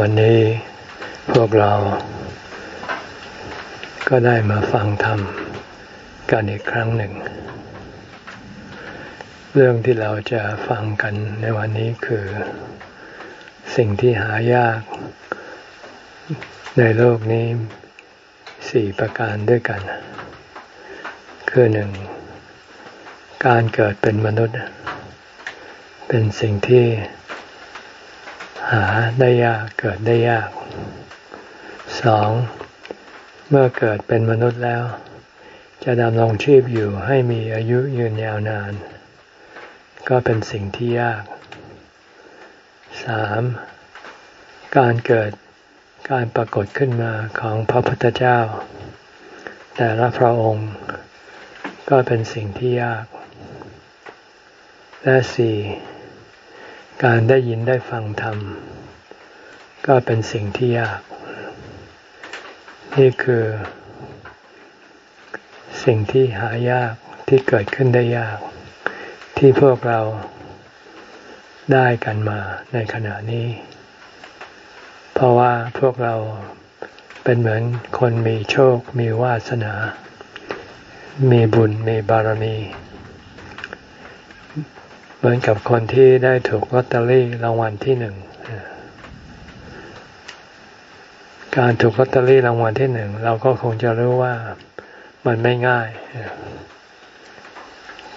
วันนี้พวกเรา ก็ได้มาฟังธรรมกันอีกครั้งหนึ่ง เรื่องที่เราจะฟังกันในวันนี้คือ สิ่งที่หายาก ในโลกนี้สี่ประการด้วยกัน คือหนึ่ง การเกิดเป็นมนุษย์ เป็นสิ่งที่ หาได้ยากเกิดได้ยากสองเมื่อเกิดเป็นมนุษย์แล้ว จะดำรงชีพอยู่ให้มีอายุยืนยาวนาน ก็เป็นสิ่งที่ยากสามการเกิดการปรากฏขึ้นมาของพระพุทธเจ้า แต่ละพระองค์ ก็เป็นสิ่งที่ยาก และสี่ การได้ยินได้ฟังธรรม ก็เป็นสิ่งที่ยาก นี่คือสิ่งที่หายากที่เกิดขึ้นได้ยาก ที่พวกเราได้กันมาในขณะนี้ เพราะว่าพวกเราเป็นเหมือนคนมีโชค มีวาสนา มีบุญ มีบารมี เหมือนกับคนที่ได้ถูกลอตเตอรี่รางวัลที่หนึ่ง การถูกลอตเตอรี่รางวัลที่หนึ่ง เราก็คงจะรู้ว่ามันไม่ง่าย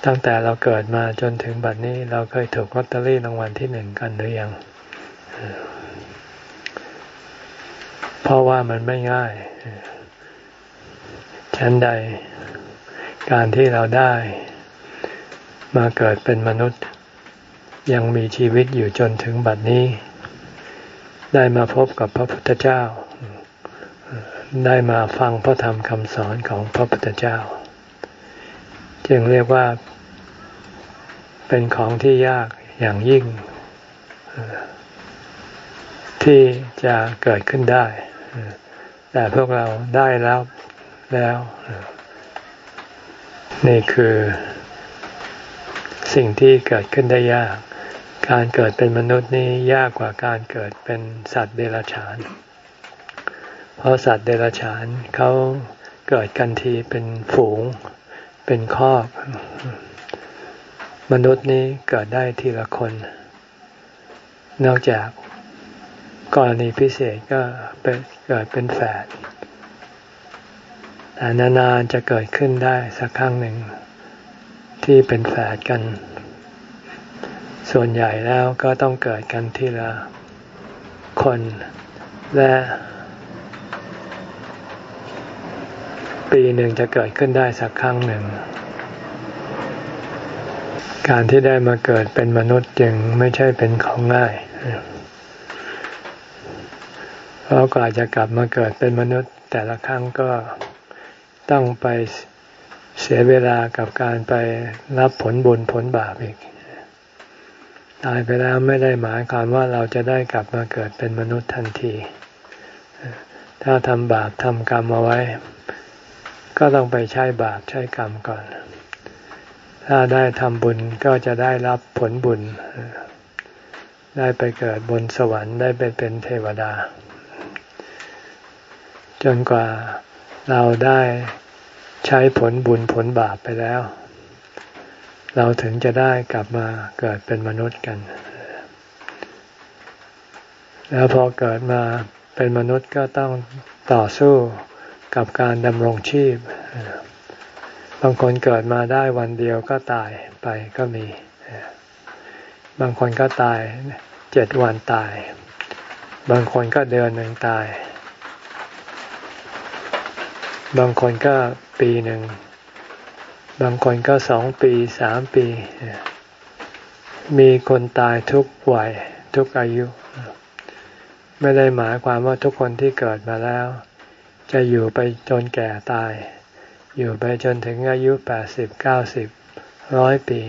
ตั้งแต่เราเกิดมาจนถึงบัดนี้ เราเคยถูกลอตเตอรี่รางวัลที่หนึ่งกันหรือยัง เพราะว่ามันไม่ง่ายฉันใด การที่เราได้มาเกิดเป็นมนุษย์ ยังมีชีวิตอยู่จนถึงบัดนี้ ได้มาพบกับพระพุทธเจ้า ได้มาฟังพระธรรมคำสอนของพระพุทธเจ้า จึงเรียกว่าเป็นของที่ยากอย่างยิ่ง ที่จะเกิดขึ้นได้ แต่พวกเราได้แล้วแล้ว นี่คือสิ่งที่เกิดขึ้นได้ยาก การเกิดเป็นมนุษย์นี่ยากกว่าการเกิดเป็นสัตว์เดรัจฉาน เพราะสัตว์เดรัจฉานเขาเกิดกันทีเป็นฝูง เป็นครอบ มนุษย์นี้เกิดได้ทีละคน นอกจากกรณีพิเศษก็เป็นเกิดเป็นแฝดแต่นานๆจะเกิดขึ้นได้สักครั้งหนึ่งที่เป็นแฝดกัน ส่วนใหญ่แล้วก็ต้องเกิดกันทีละคนและปีหนึ่งจะเกิดขึ้นได้สักครั้งหนึ่ง การที่ได้มาเกิดเป็นมนุษย์จึงไม่ใช่เป็นของง่าย เพราะกว่าจะกลับมาเกิดเป็นมนุษย์ แต่ละครั้งก็ต้องไปเสียเวลากับการไปรับผลบุญผลบาปอีก ตายไปแล้วไม่ได้หมายความว่าเราจะได้กลับมาเกิดเป็นมนุษย์ทันที ถ้าทำบาปทำกรรมเอาไว้ ก็ต้องไปใช้บาปใช้กรรมก่อน ถ้าได้ทำบุญก็จะได้รับผลบุญ ได้ไปเกิดบนสวรรค์ได้ไปเป็นเทวดา จนกว่าเราได้ใช้ผลบุญผลบาปไปแล้ว เราถึงจะได้กลับมาเกิดเป็นมนุษย์กัน แล้วพอเกิดมาเป็นมนุษย์ก็ต้องต่อสู้กับการดำรงชีพ บางคนเกิดมาได้วันเดียวก็ตายไปก็มี บางคนก็ตายเจ็ดวันตาย บางคนก็เดือนหนึ่งตาย บางคนก็ปีหนึ่ง บางคนก็สองปีสามปี มีคนตายทุกวัยทุกอายุ ไม่ได้หมายความว่าทุกคนที่เกิดมาแล้ว จะอยู่ไปจนแก่ตาย อยู่ไปจนถึงอายุแปดสิบเก้าสิบร้อยปี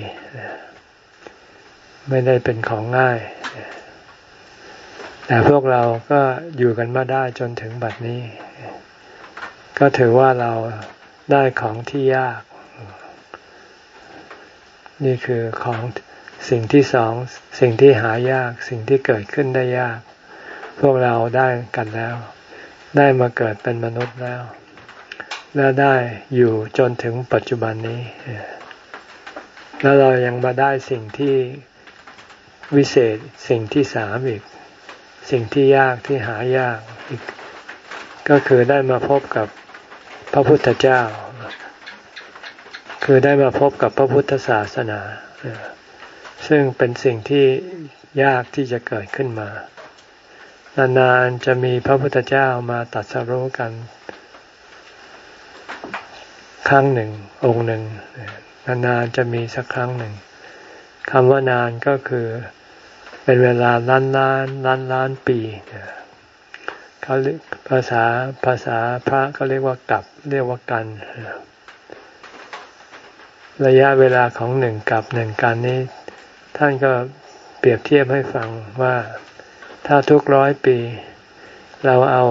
ไม่ได้เป็นของง่าย แต่พวกเราก็อยู่กันมาได้จนถึงบัดนี้ ก็ถือว่าเราได้ของที่ยาก นี่คือของสิ่งที่สองสิ่งที่หายากสิ่งที่เกิดขึ้นได้ยาก พวกเราได้กันแล้ว ได้มาเกิดเป็นมนุษย์แล้ว และได้อยู่จนถึงปัจจุบันนี้ แล้วเรายังมาได้สิ่งที่วิเศษสิ่งที่สามอีก สิ่งที่ยากที่หายากอีก ก็คือได้มาพบกับพระพุทธเจ้า คือได้มาพบกับพระพุทธศาสนา ซึ่งเป็นสิ่งที่ยากที่จะเกิดขึ้นมานานๆจะมีพระพุทธเจ้ามาตัดสรู้กัน ครั้งหนึ่ง องค์หนึ่งนานๆจะมีสักครั้งหนึ่งคำว่านานก็คือเป็นเวลาล้านล้านล้านล้านปีเขาภาษาภาษาพระก็เรียกว่ากับเรียกว่ากัน ระยะเวลาของหนึ่งกับหนึ่งกันนี้ ท่านก็เปรียบเทียบให้ฟังว่าถ้าทุกร้อยปี เราเอา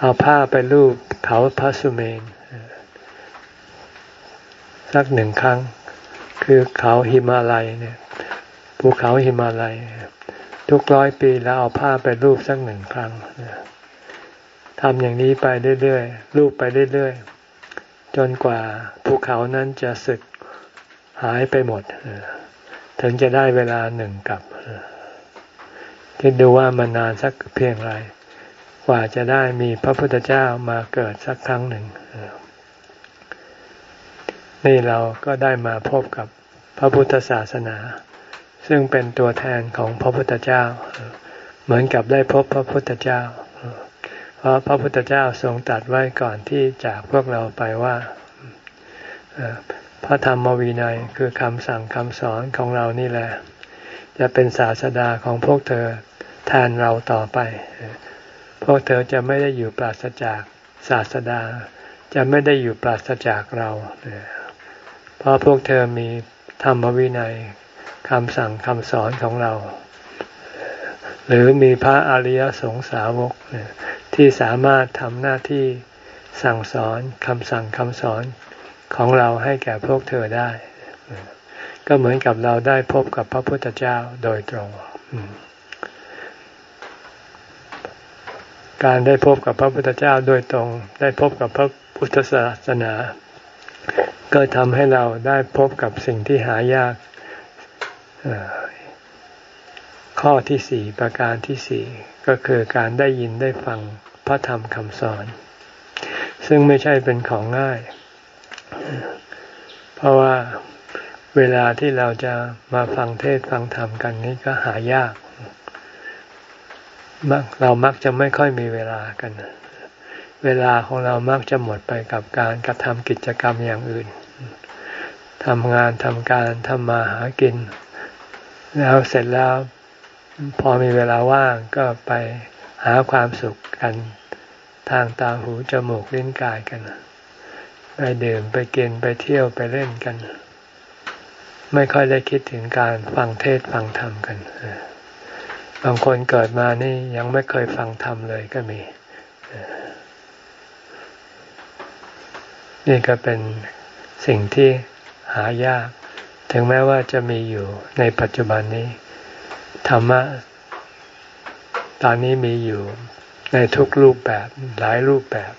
เอาผ้าไปรูปเขาพระสุเมนสักหนึ่งครั้ง คือเขาหิมาลัยเนี่ยภูเขาหิมาลัยทุกร้อยปีแล้วเอาผ้าไปรูปสักหนึ่งครั้งทำอย่างนี้ไปเรื่อยๆรูปไปเรื่อยๆ จนกว่าภูเขานั้นจะสึกหายไปหมด ถึงจะได้เวลาหนึ่งกับคิดดูว่ามันนานสักเพียงไรกว่าจะได้มีพระพุทธเจ้ามาเกิดสักครั้งหนึ่ง นี่เราก็ได้มาพบกับพระพุทธศาสนา ซึ่งเป็นตัวแทนของพระพุทธเจ้า เหมือนกับได้พบพระพุทธเจ้า เพราะพระพุทธเจ้าทรงตัดไว้ก่อนที่จากพวกเราไปว่าพระธรรมวินัยคือคำสั่งคำสอนของเรานี่แหละ จะเป็นศาสดาของพวกเธอแทนเราต่อไป พวกเธอจะไม่ได้อยู่ปราศจากศาสดา จะไม่ได้อยู่ปราศจากเรา เพราะพวกเธอมีธรรมวินัยคำสั่งคำสอนของเรา หรือมีพระอริยสงสาวกที่สามารถทำหน้าที่สั่งสอนคำสั่งคำสอนของเราให้แก่พวกเธอได้ ก็เหมือนกับเราได้พบกับพระพุทธเจ้าโดยตรง การได้พบกับพระพุทธเจ้าโดยตรง ได้พบกับพระพุทธศาสนา ก็ทำให้เราได้พบกับสิ่งที่หายาก ข้อที่สี่ประการที่สี่ก็คือการได้ยินได้ฟังพระธรรมคำสอน ซึ่งไม่ใช่เป็นของง่าย เพราะว่าเวลาที่เราจะมาฟังเทศฟังธรรมกันนี้ก็หายาก เรามักจะไม่ค่อยมีเวลากัน เวลาของเรามักจะหมดไปกับการกระทำกิจกรรมอย่างอื่นทำงานทำการทำมาหากิน แล้วเสร็จแล้ว พอมีเวลาว่างก็ไปหาความสุขกันทางตาหูจมูกลิ้นกายกัน ไปดื่มไปกินไปเที่ยวไปเล่นกัน ไม่ค่อยได้คิดถึงการฟังเทศฟังธรรมกันบางคนเกิดมานี่ยังไม่เคยฟังธรรมเลยก็มี นี่ก็เป็นสิ่งที่หายาก ถึงแม้ว่าจะมีอยู่ในปัจจุบันนี้ ธรรมะ ตอนนี้มีอยู่ในทุกรูปแบบหลายรูปแบบ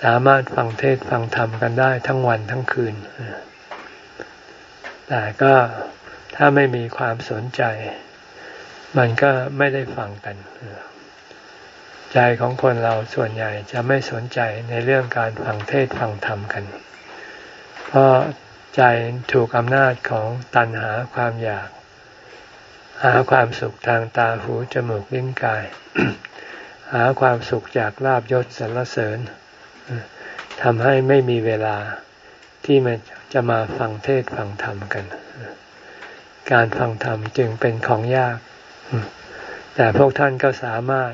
สามารถฟังเทศฟังธรรมกันได้ทั้งวันทั้งคืน แต่ก็ถ้าไม่มีความสนใจ มันก็ไม่ได้ฟังกันใจของคนเราส่วนใหญ่จะไม่สนใจในเรื่องการฟังเทศฟังธรรมกัน เพราะใจถูกอำนาจของตัณหาความอยาก หาความสุขทางตาหูจมูกลิ้นกาย หาความสุขจากลาบยศสรรเสริญทำให้ไม่มีเวลาที่มันจะมาฟังเทศฟังธรรมกัน การฟังธรรมจึงเป็นของยาก แต่พวกท่านก็สามารถ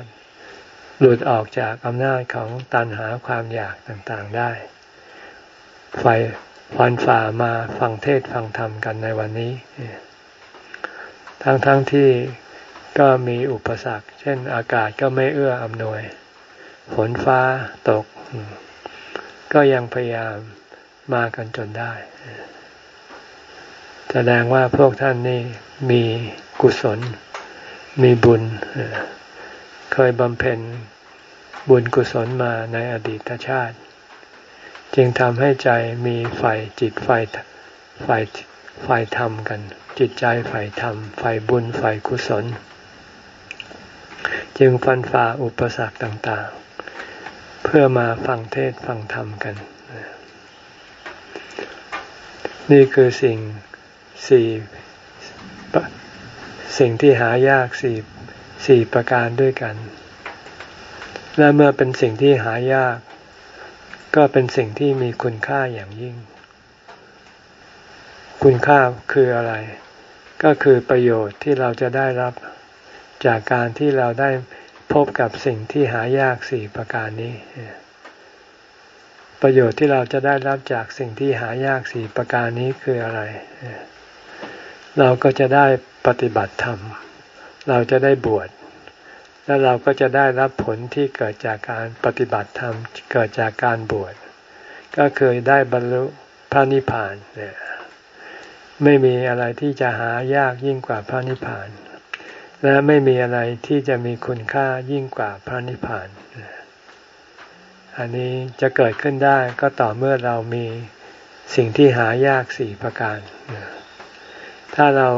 หลุดออกจากอำนาจของตันหาความอยากต่างๆได้ ไฟฟันฝ่ามาฟังเทศฟังธรรมกันในวันนี้ ทั้งๆทที่ก็มีอุปสรรค เช่นอากาศก็ไม่เอื้ออำนวย ฝนฟ้าตก ก็ยังพยายามมากันจนได้ แสดงว่าพวกท่านนี่มีกุศล มีบุญ เคยบำเพ็ญบุญกุศลมาในอดีตชาติ จึงทำให้ใจมีไฟจิตไฟไฟ ไฟธรรมกัน จิตใจไฟธรรมไฟบุญไฟกุศล จึงฟันฝ่าอุปสรรคต่างๆ เพื่อมาฟังเทศฟังธรรมกัน นี่คือสิ่งสี่สิ่งที่หายากสี่สี่ประการด้วยกัน และเมื่อเป็นสิ่งที่หายาก ก็เป็นสิ่งที่มีคุณค่าอย่างยิ่ง คุณค่าคืออะไร ก็คือประโยชน์ที่เราจะได้รับจากการที่เราได้พบกับสิ่งที่หายากสี่ประการนี้ ประโยชน์ที่เราจะได้รับจากสิ่งที่หายากสี่ประการนี้คืออะไร เราก็จะได้ปฏิบัติธรรม เราจะได้บวชแล้วเราก็จะได้รับผลที่เกิดจากการปฏิบัติธรรม เกิดจากการบวช ก็เคยได้บรรลุพระนิพพานเนี่ย ไม่มีอะไรที่จะหายากยิ่งกว่าพระนิพพาน และไม่มีอะไรที่จะมีคุณค่ายิ่งกว่าพระนิพพาน อันนี้จะเกิดขึ้นได้ก็ต่อเมื่อเรามีสิ่งที่หายากสี่ประการ ถ้าเรา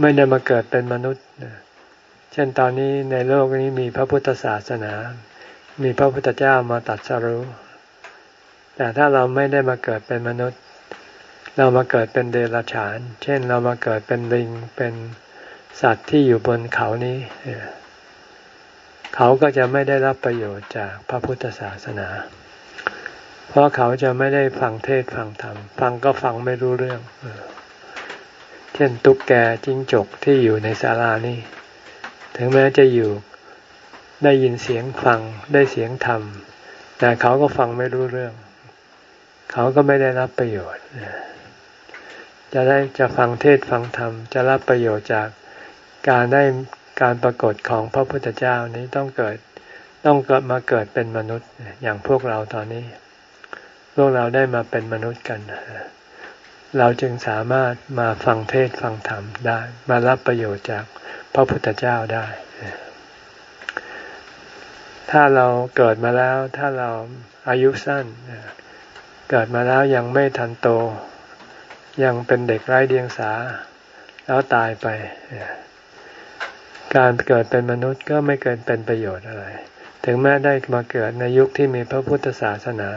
ไม่ได้มาเกิดเป็นมนุษย์ เช่นตอนนี้ในโลกนี้มีพระพุทธศาสนา มีพระพุทธเจ้ามาตัดสรู้แต่ถ้าเราไม่ได้มาเกิดเป็นมนุษย์ เรามาเกิดเป็นเดรัจฉาน เช่นเรามาเกิดเป็นลิง เป็นสัตว์ที่อยู่บนเขานี้ เขาก็จะไม่ได้รับประโยชน์จากพระพุทธศาสนา เพราะเขาจะไม่ได้ฟังเทศฟังธรรม ฟังก็ฟังไม่รู้เรื่อง เช่นตุ๊กแกจิ้งจกที่อยู่ในศาลานี่ ถึงแม้จะอยู่ได้ยินเสียงฟังได้เสียงธรรม แต่เขาก็ฟังไม่รู้เรื่อง เขาก็ไม่ได้รับประโยชน์ จะได้จะฟังเทศฟังธรรม จะรับประโยชน์จากการได้การปรากฏของพระพุทธเจ้านี้ต้องเกิดต้องเกิดมาเกิดเป็นมนุษย์อย่างพวกเราตอนนี้ พวกเราได้มาเป็นมนุษย์กัน เราจึงสามารถมาฟังเทศฟังธรรมได้ มารับประโยชน์จากพระพุทธเจ้าได้ ถ้าเราเกิดมาแล้วถ้าเราอายุสั้น เกิดมาแล้วยังไม่ทันโต ยังเป็นเด็กไร้เดียงสา แล้วตายไป การเกิดเป็นมนุษย์ก็ไม่เกินเป็นประโยชน์อะไร ถึงแม้ได้มาเกิดในยุคที่มีพระพุทธศาสนา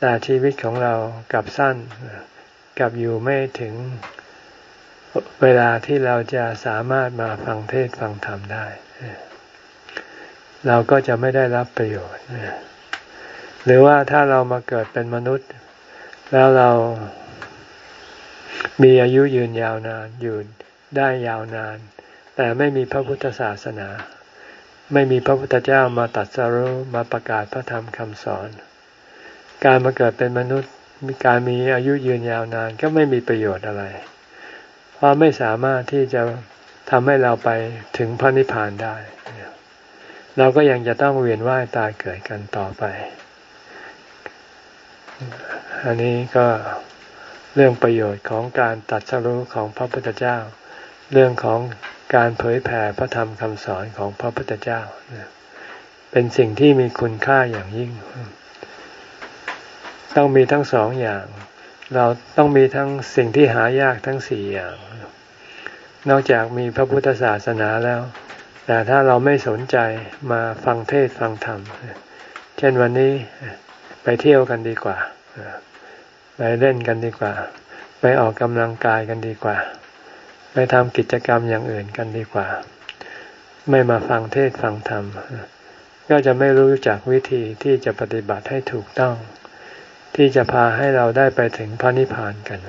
แต่ชีวิตของเรากับสั้นกับอยู่ไม่ถึงเวลาที่เราจะสามารถมาฟังเทศฟังธรรมได้ เราก็จะไม่ได้รับประโยชน์ หรือว่าถ้าเรามาเกิดเป็นมนุษย์ แล้วเรา มีอายุยืนยาวนานอยู่ได้ยาวนาน แต่ไม่มีพระพุทธศาสนา ไม่มีพระพุทธเจ้ามาตัดสรุมาประกาศพระธรรมคำสอน การมาเกิดเป็นมนุษย์มีการมีอายุยืนยาวนานก็ไม่มีประโยชน์อะไร เพราะไม่สามารถที่จะทำให้เราไปถึงพระนิพพานได้ เราก็ยังจะต้องเวียนว่ายตายเกิดกันต่อไป อันนี้ก็ เรื่องประโยชน์ของการตัดสรู้ของพระพุทธเจ้า เรื่องของการเผยแผ่พระธรรมคำสอนของพระพุทธเจ้า เป็นสิ่งที่มีคุณค่าอย่างยิ่ง ต้องมีทั้งสองอย่าง เราต้องมีทั้งสิ่งที่หายากทั้งสี่อย่าง นอกจากมีพระพุทธศาสนาแล้ว แต่ถ้าเราไม่สนใจมาฟังเทศฟังธรรม เช่นวันนี้ไปเที่ยวกันดีกว่า ไปเล่นกันดีกว่า ไปออกกำลังกายกันดีกว่า ไปทำกิจกรรมอย่างอื่นกันดีกว่า ไม่มาฟังเทศฟังธรรม ก็จะไม่รู้จักวิธีที่จะปฏิบัติให้ถูกต้อง ที่จะพาให้เราได้ไปถึงพระนิพพานกัน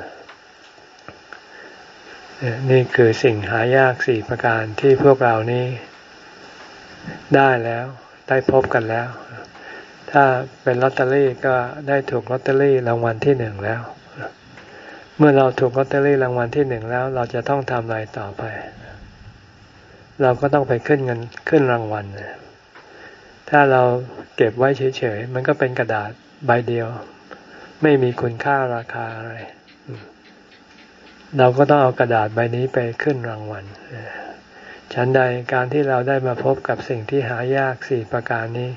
นี่คือสิ่งหายากสี่ประการที่พวกเรานี้ได้แล้ว ได้พบกันแล้ว ถ้าเป็นลอตเตอรี่ก็ได้ถูกลอตเตอรี่รางวัลที่หนึ่งแล้ว เมื่อเราถูกลอตเตอรี่รางวัลที่หนึ่งแล้ว เราจะต้องทำอะไรต่อไป เราก็ต้องไปขึ้นเงินขึ้นรางวัลถ้าเราเก็บไว้เฉยๆมันก็เป็นกระดาษใบเดียว ไม่มีคุณค่าราคาอะไร เราก็ต้องเอากระดาษใบนี้ไปขึ้นรางวัลฉันใดการที่เราได้มาพบกับสิ่งที่หายากสี่ประการนี้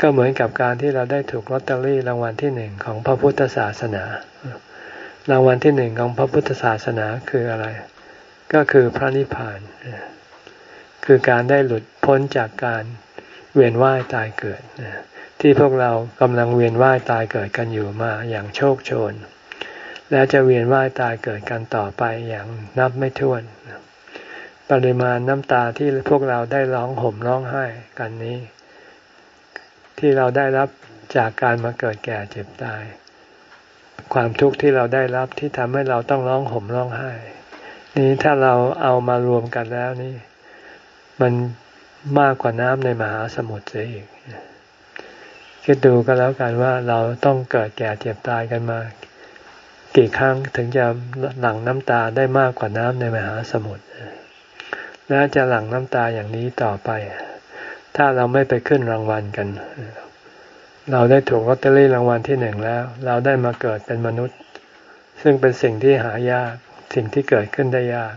ก็เหมือนกับการที่เราได้ถูกลอตเตอรี่รางวัลที่หนึ่งของพระพุทธศาสนา รางวัลที่หนึ่งของพระพุทธศาสนาคืออะไร ก็คือพระนิพพาน คือการได้หลุดพ้นจากการเวียนว่ายตายเกิด ที่พวกเรากำลังเวียนว่ายตายเกิดกันอยู่มาอย่างโชคโชน และจะเวียนว่ายตายเกิดกันต่อไปอย่างนับไม่ถ้วน ปริมาณน้ำตาที่พวกเราได้ร้องห่มร้องไห้กันนี้ ที่เราได้รับจากการมาเกิดแก่เจ็บตาย ความทุกข์ที่เราได้รับที่ทำให้เราต้องร้องห่มร้องไห้ นี้ถ้าเราเอามารวมกันแล้วนี่ มันมากกว่าน้ำในมหาสมุทรเสียอีกคิดดูก็แล้วกันว่าเราต้องเกิดแก่เจ็บตายกันมา กี่ครั้งถึงจะหลั่งน้ำตาได้มากกว่าน้ำในมหาสมุทรและจะหลั่งน้ำตาอย่างนี้ต่อไป ถ้าเราไม่ไปขึ้นรางวัลกัน เราได้ถูกลอตเตอรี่รางวัลที่หนึ่งแล้ว เราได้มาเกิดเป็นมนุษย์ ซึ่งเป็นสิ่งที่หายาก สิ่งที่เกิดขึ้นได้ยาก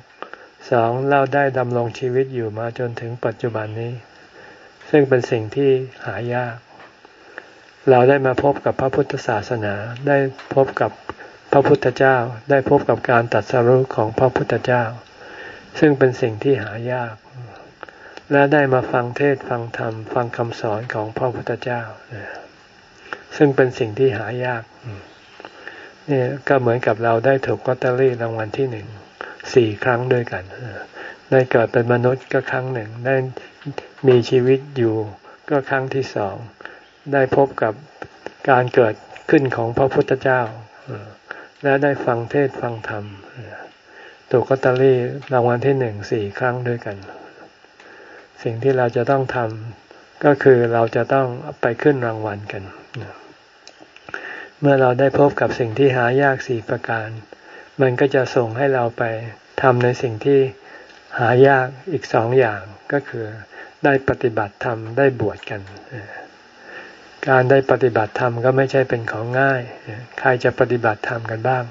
สองเราได้ดำรงชีวิตอยู่มาจนถึงปัจจุบันนี้ ซึ่งเป็นสิ่งที่หายาก เราได้มาพบกับพระพุทธศาสนา ได้พบกับพระพุทธเจ้า ได้พบกับการตัดสรุปของพระพุทธเจ้า ซึ่งเป็นสิ่งที่หายาก และได้มาฟังเทศฟังธรรม ฟังคำสอนของพระพุทธเจ้า ซึ่งเป็นสิ่งที่หายากนี่ก็เหมือนกับเราได้ถูกลอตเตอรี่รางวัลที่หนึ่งสี่ครั้งด้วยกันได้เกิดเป็นมนุษย์ก็ครั้งหนึ่ง ได้มีชีวิตอยู่ก็ครั้งที่สอง ได้พบกับการเกิดขึ้นของพระพุทธเจ้า และได้ฟังเทศฟังธรรมถูกกัตเตอรี่รางวัลที่หนึ่งสี่ครั้งด้วยกัน สิ่งที่เราจะต้องทำก็คือเราจะต้องไปขึ้นรางวัลกัน เมื่อเราได้พบกับสิ่งที่หายากสี่ประการ มันก็จะส่งให้เราไปทำในสิ่งที่หายากอีกสองอย่างก็คือได้ปฏิบัติธรรมได้บวชกัน การได้ปฏิบัติธรรมก็ไม่ใช่เป็นของง่าย ใครจะปฏิบัติธรรมกันบ้าง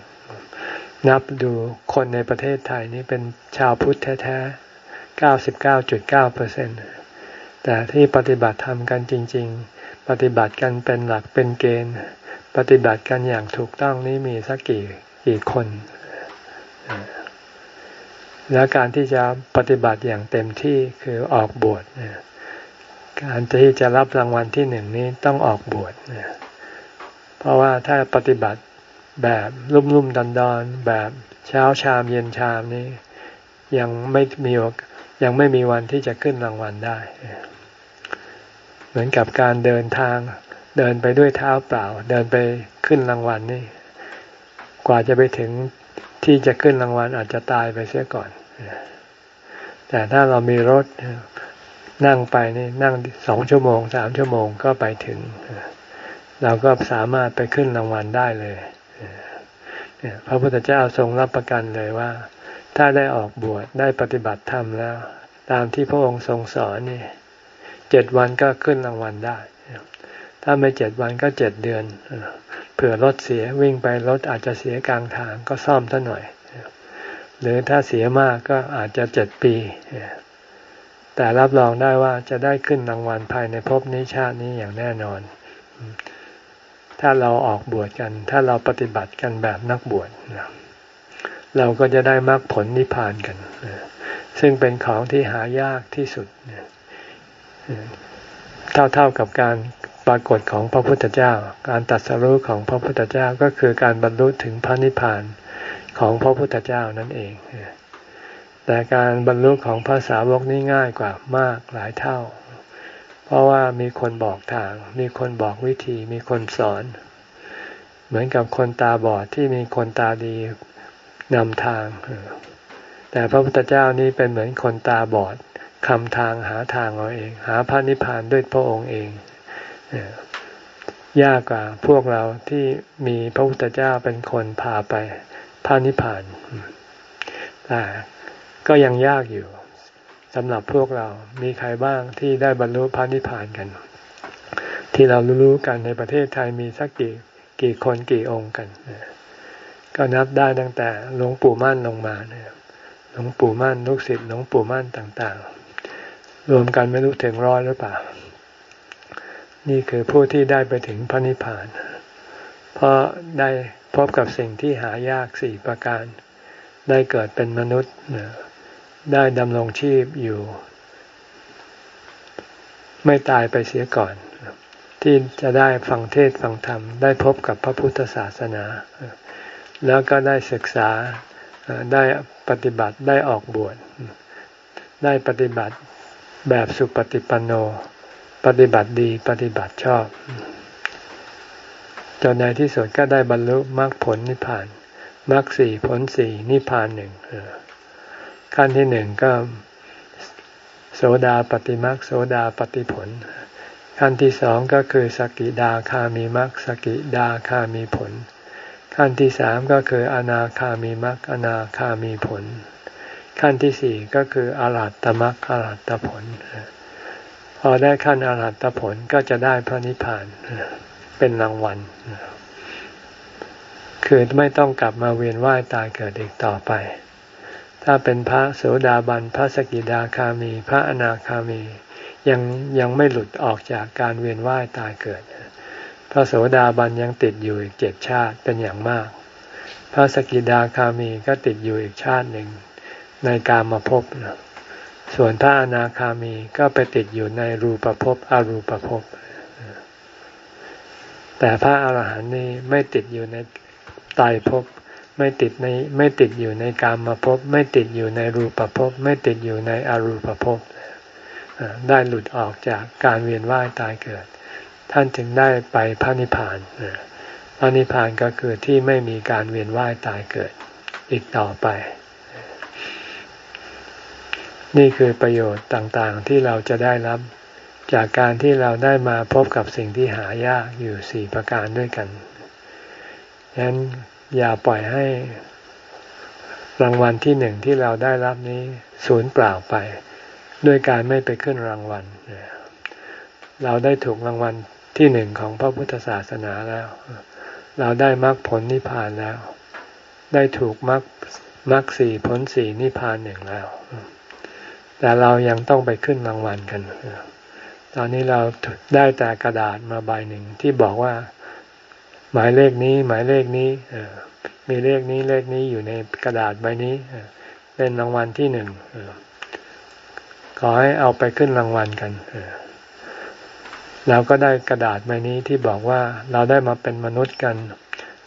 นับดูคนในประเทศไทยนี้เป็นชาวพุทธแท้ 99.9เปอร์เซ็นแต่ที่ปฏิบัติธรรมกันจริง ๆ ปฏิบัติกันเป็นหลักเป็นเกณฑ์ ปฏิบัติกันอย่างถูกต้องนี้มีสักกี่กี่คน แล้วการที่จะปฏิบัติอย่างเต็มที่คือออกบวชการที่จะรับรางวัลที่หนึ่งนี้ต้องออกบวชเพราะว่าถ้าปฏิบัติแบบลุ่มๆดอนๆแบบเช้าชามเย็นชามนี้ ยังไม่มี ยังไม่มีวันที่จะขึ้นรางวัลได้ เหมือนกับการเดินทาง เดินไปด้วยเท้าเปล่า เดินไปขึ้นรางวัลนี่ กว่าจะไปถึงที่จะขึ้นรางวัลอาจจะตายไปเสียก่อน แต่ถ้าเรามีรถนั่งไปนี่นั่งสองชั่วโมงสามชั่วโมงก็ไปถึง เราก็สามารถไปขึ้นรางวัลได้เลยพระพุทธเจ้าทรงรับประกันเลยว่า ถ้าได้ออกบวชได้ปฏิบัติธรรมแล้ว ตามที่พระองค์ทรงสอนนี่เจ็ดวันก็ขึ้นรางวัลได้ ถ้าไม่เจ็ดวันก็เจ็ดเดือน เผื่อรถเสียวิ่งไปรถอาจจะเสียกลางทางก็ซ่อมท่าหน่อย หรือถ้าเสียมากก็อาจจะเจ็ดปี แต่รับรองได้ว่าจะได้ขึ้นรางวัลภายในภพนี้ชาตินี้อย่างแน่นอน ถ้าเราออกบวชกัน ถ้าเราปฏิบัติกันแบบนักบวช เราก็จะได้มรรคผลนิพพานกัน ซึ่งเป็นของที่หายากที่สุด เท่าเท่ากับการปรากฏของพระพุทธเจ้า การตัดสรู้ของพระพุทธเจ้าก็คือการบรรลุถึงพระนิพพานของพระพุทธเจ้านั่นเอง แต่การบรรลุของภาษาวกนี่ง่ายกว่ามากหลายเท่า เพราะว่ามีคนบอกทาง มีคนบอกวิธี มีคนสอน เหมือนกับคนตาบอดที่มีคนตาดี นำทาง แต่พระพุทธเจ้านี่เป็นเหมือนคนตาบอดคำทางหาทางเอาเอง หาพระนิพพานด้วยพระองค์เองยากกว่าพวกเราที่มีพระพุทธเจ้าเป็นคนพาไปพระนิพพานแต่ก็ยังยากอยู่สำหรับพวกเรามีใครบ้างที่ได้บรรลุพระนิพพานกัน ที่เรารู้กันในประเทศไทยมีสักกี่กี่คนกี่องค์กัน ก็นับได้ตั้งแต่หลวงปู่มั่นลงมาเนี่ยหลวงปู่มั่นลูกศิษย์หลวงปู่มั่นต่าง ๆ รวมกันไม่รู้ถึงร้อยหรือเปล่า นี่คือผู้ที่ได้ไปถึงพระนิพพาน เพราะได้พบกับสิ่งที่หายากสี่ประการ ได้เกิดเป็นมนุษย์ ได้ดำรงชีพอยู่ ไม่ตายไปเสียก่อน ที่จะได้ฟังเทศฟังธรรม ได้พบกับพระพุทธศาสนา แล้วก็ได้ศึกษาได้ปฏิบัติได้ออกบวชได้ปฏิบัติแบบสุปฏิปันโน ปฏิบัติดีปฏิบัติชอบจนในที่สุดก็ได้บรรลุมรรคผลนิพพานมรรคสี่ผลสี่นิพพานหนึ่งขั้นที่หนึ่งก็โสดาปฏิมรรคโสดาปฏิผล ขั้นที่สองก็คือสกิดาคามีมรรคสกิดาคามีผล ขั้นที่สามก็คืออนาคามีมรรคอนาคามีผล ขั้นที่สี่ก็คืออรหัตตมรรคอรหัตตผล พอได้ขั้นอรหัตตผลก็จะได้พระนิพพานเป็นรางวัลคือไม่ต้องกลับมาเวียนว่ายตายเกิดอีกต่อไป ถ้าเป็นพระโสดาบันพระสกิดาคามี พระอนาคามี ยังยังไม่หลุดออกจากการเวียนว่ายตายเกิด พระโสดาบันยังติดอยู่อีกเจ็ดชาติเป็นอย่างมาก พระสกิดาคามีก็ติดอยู่อีกชาติหนึ่งในการมาพบส่วนพระอนาคามีก็ไปติดอยู่ในรูปภพอรูปภพ แต่พระอาหารหันต์นี้ไม่ติดอยู่ในตายภพไม่ติดในไม่ติดอยู่ในกามมาภพไม่ติดอยู่ในรูปภพไม่ติดอยู่ในอรูปภพได้หลุดออกจากการเวียนว่ายตายเกิด ท่านถึงได้ไปพระนิพพานพระนิพพานก็คือที่ไม่มีการเวียนว่ายตายเกิดอีกต่อไป นี่คือประโยชน์ต่างๆที่เราจะได้รับ จากการที่เราได้มาพบกับสิ่งที่หายากอยู่สี่ประการด้วยกันฉะนั้นอย่าปล่อยให้รางวัลที่หนึ่งที่เราได้รับนี้สูญเปล่าไป ด้วยการไม่ไปขึ้นรางวัล เราได้ถูกรางวัล ที่หนึ่งของพระพุทธศาสนาแล้ว เราได้มรรคผลนิพพานแล้ว ได้ถูกมรรคมรรคสี่ผลสี่นิพพานหนึ่งแล้ว แต่เรายังต้องไปขึ้นรางวัลกัน ตอนนี้เราได้แต่กระดาษมาใบหนึ่งที่บอกว่า หมายเลขนี้ หมายเลขนี้มีเลขนี้เลขนี้อยู่ในกระดาษใบนี้เป็นรางวัลที่หนึ่งขอให้เอาไปขึ้นรางวัลกันเเราก็ได้กระดาษใบนี้ที่บอกว่าเราได้มาเป็นมนุษย์กัน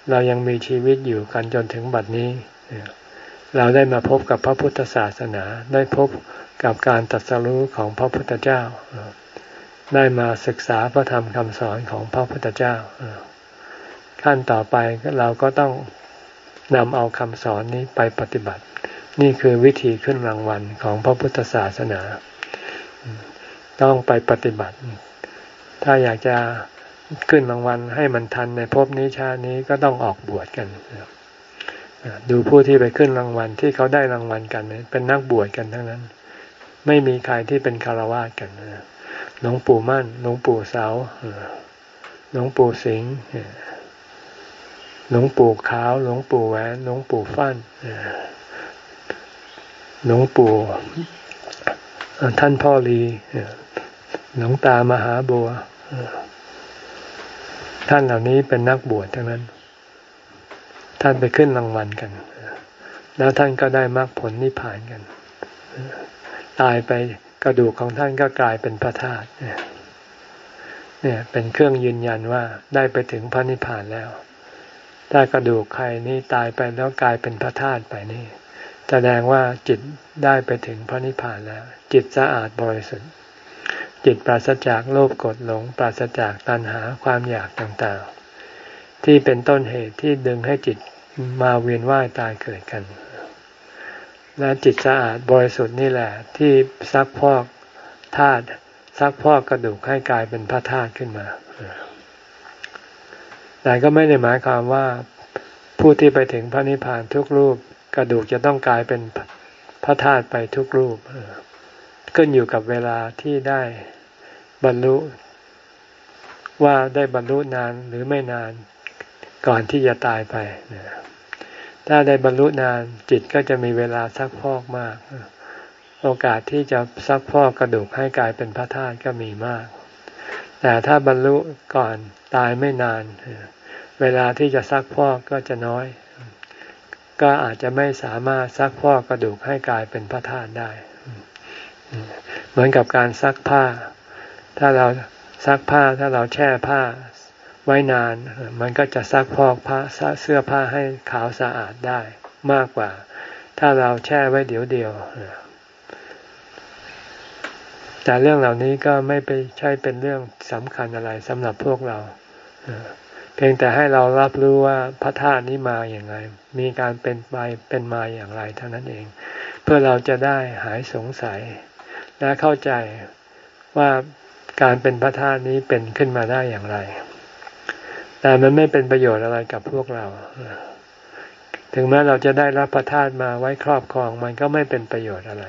เรายังมีชีวิตอยู่กันจนถึงบัดนี้ เราได้มาพบกับพระพุทธศาสนา ได้พบกับการตัดสรู้ของพระพุทธเจ้า ได้มาศึกษาพระธรรมคำสอนของพระพุทธเจ้า ขั้นต่อไปเราก็ต้องนำเอาคำสอนนี้ไปปฏิบัติ นี่คือวิธีขึ้นรางวัลของพระพุทธศาสนา ต้องไปปฏิบัติ ถ้าอยากจะขึ้นรางวัลให้มันทันในภพนี้ชาตินี้ก็ต้องออกบวชกันดูผู้ที่ไปขึ้นรางวัลที่เขาได้รางวัลกันเป็นนักบวชกันทั้งนั้น ไม่มีใครที่เป็นคารวะกันหลวงปู่มั่นหลวงปู่เสาหลวงปู่สิงห์หลวงปู่ขาว หลวงปู่แหวนหลวงปู่ฟั่นหลวงปู่ท่านพ่อรี หลวงตามหาบัว ท่านเหล่านี้เป็นนักบวชทั้งนั้น ท่านไปขึ้นรางวัลกัน แล้วท่านก็ได้มรรคผลนิพพานกัน ตายไปกระดูกของท่านก็กลายเป็นพระธาตุเนี่ย เป็นเครื่องยืนยันว่าได้ไปถึงพระนิพพานแล้ว ถ้ากระดูกใครนี่ตายไปแล้วกลายเป็นพระธาตุไปนี่ แสดงว่าจิตได้ไปถึงพระนิพพานแล้ว จิตสะอาดบริสุทธิ์ จิตปราศจากโลภกดหลง ปราศจากตัณหาความอยากต่างๆ ที่เป็นต้นเหตุที่ดึงให้จิตมาเวียนว่ายตายเกิดกัน และจิตสะอาดบริสุทธิ์นี่แหละ ที่ซักพอกธาตุซักพอกกระดูกให้กลายเป็นพระธาตุขึ้นมา แต่ก็ไม่ได้หมายความว่าผู้ที่ไปถึงพระนิพพานทุกรูป กระดูกจะต้องกลายเป็นพระธาตุไปทุกรูป ขึ้นอยู่กับเวลาที่ได้บรรลุว่าได้บรรลุนานหรือไม่นานก่อนที่จะตายไป ถ้าได้บรรลุนานจิตก็จะมีเวลาซักพอกมาก โอกาสที่จะซักพอกกระดูกให้กลายเป็นพระธาตุก็มีมาก แต่ถ้าบรรลุก่อนตายไม่นาน เวลาที่จะซักพอกก็จะน้อย ก็อาจจะไม่สามารถซักพอกกระดูกให้กลายเป็นพระธาตุได้ เหมือนกับการซักผ้า ถ้าเราซักผ้าถ้าเราแช่ผ้าไว้นาน มันก็จะซักพอกผ้าเสื้อผ้าให้ขาวสะอาดได้มากกว่า ถ้าเราแช่ไว้เดี๋ยวเดียวแต่เรื่องเหล่านี้ก็ไม่ไปใช่เป็นเรื่องสำคัญอะไรสำหรับพวกเราเพียงแต่ให้เรารับรู้ว่าพระธาตุนี้มาอย่างไร มีการเป็นไปเป็นมาอย่างไรเท่านั้นเอง เพื่อเราจะได้หายสงสัย และเข้าใจว่าการเป็นพระธาตุนี้เป็นขึ้นมาได้อย่างไร แต่มันไม่เป็นประโยชน์อะไรกับพวกเรา ถึงแม้เราจะได้รับพระธาตุมาไว้ครอบครองมันก็ไม่เป็นประโยชน์อะไร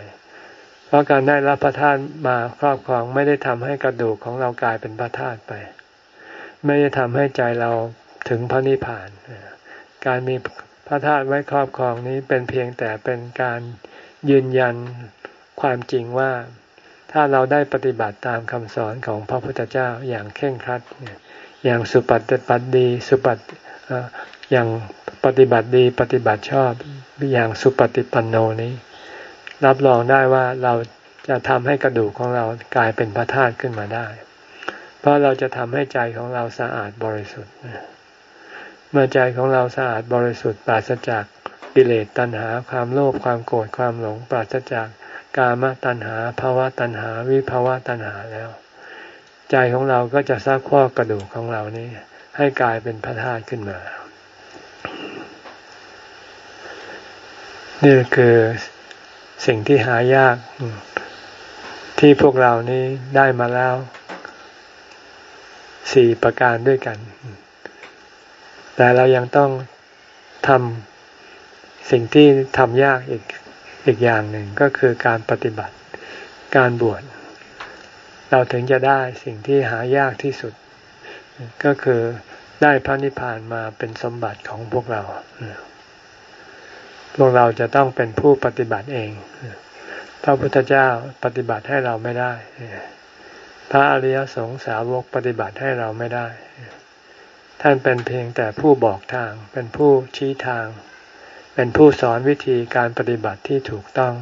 เพราะการได้รับพระธาตุมาครอบครองไม่ได้ทำให้กระดูกของเรากลายเป็นพระธาตุไป ไม่ได้ทำให้ใจเราถึงพระนิพพาน การมีพระธาตุไว้ครอบครองนี้เป็นเพียงแต่เป็นการยืนยันความจริงว่า ถ้าเราได้ปฏิบัติตามคำสอนของพระพุทธเจ้าอย่างเข่งครัด อย่างสุปฏิบัติดีสุปฏิอย่างปฏิบัติดีปฏิบัติชอบอย่างสุปฏิปันโนนี้ รับรองได้ว่าเราจะทำให้กระดูกของเรากลายเป็นพระธาตุขึ้นมาได้ เพราะเราจะทำให้ใจของเราสะอาดบริสุทธิ์ เมื่อใจของเราสะอาดบริสุทธิ์ปราศจากกิเลสตัณหาความโลภความโกรธความหลงปราศจาก กามตัณหาภาวะตัณหา วิภาวะตัณหาแล้ว ใจของเราก็จะซักพอกกระดูกของเรานี้ ให้กลายเป็นพระธาตุขึ้นมา นี่คือสิ่งที่หายากที่พวกเรานี้ได้มาแล้วสี่ประการด้วยกัน แต่เรายังต้องทำสิ่งที่ทำยากอีก อีกอย่างหนึ่งก็คือการปฏิบัติ การบวช เราถึงจะได้สิ่งที่หายากที่สุด ก็คือได้พระนิพพานมาเป็นสมบัติของพวกเรา พวกเราจะต้องเป็นผู้ปฏิบัติเอง พระพุทธเจ้าปฏิบัติให้เราไม่ได้ พระอริยสงสาวกปฏิบัติให้เราไม่ได้ ท่านเป็นเพียงแต่ผู้บอกทาง เป็นผู้ชี้ทาง เป็นผู้สอนวิธีการปฏิบัติที่ถูกต้อง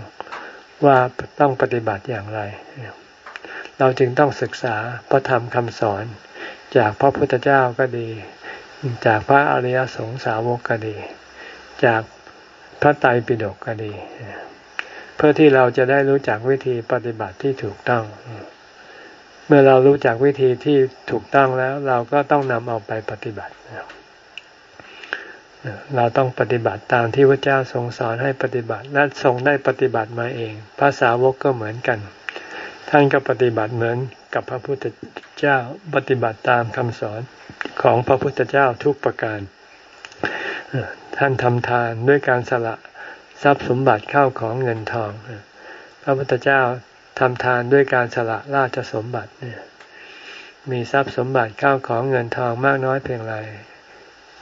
ว่าต้องปฏิบัติอย่างไร เราจึงต้องศึกษาพระธรรมคำสอน จากพระพุทธเจ้าก็ดี จากพระอริยสงสาวกก็ดี จากพระไตรปิฎกก็ดี เพื่อที่เราจะได้รู้จักวิธีปฏิบัติที่ถูกต้อง เมื่อเรารู้จักวิธีที่ถูกต้องแล้ว เราก็ต้องนำเอาไปปฏิบัติ เราต้องปฏิบัติตามที่พระเจ้าทรงสอนให้ปฏิบัติและทรงได้ปฏิบัติมาเอง ภาษาวกก็เหมือนกัน ท่านก็ปฏิบัติเหมือนกับพระพุทธเจ้าปฏิบัติตามคำสอนของพระพุทธเจ้าทุกประการ ท่านทำทานด้วยการสละทรัพย์สมบัติเข้าของเงินทอง พระพุทธเจ้าทำทานด้วยการสละราชสมบัติเนี่ยมีทรัพย์สมบัติเข้าของเงินทองมากน้อยเพียงไร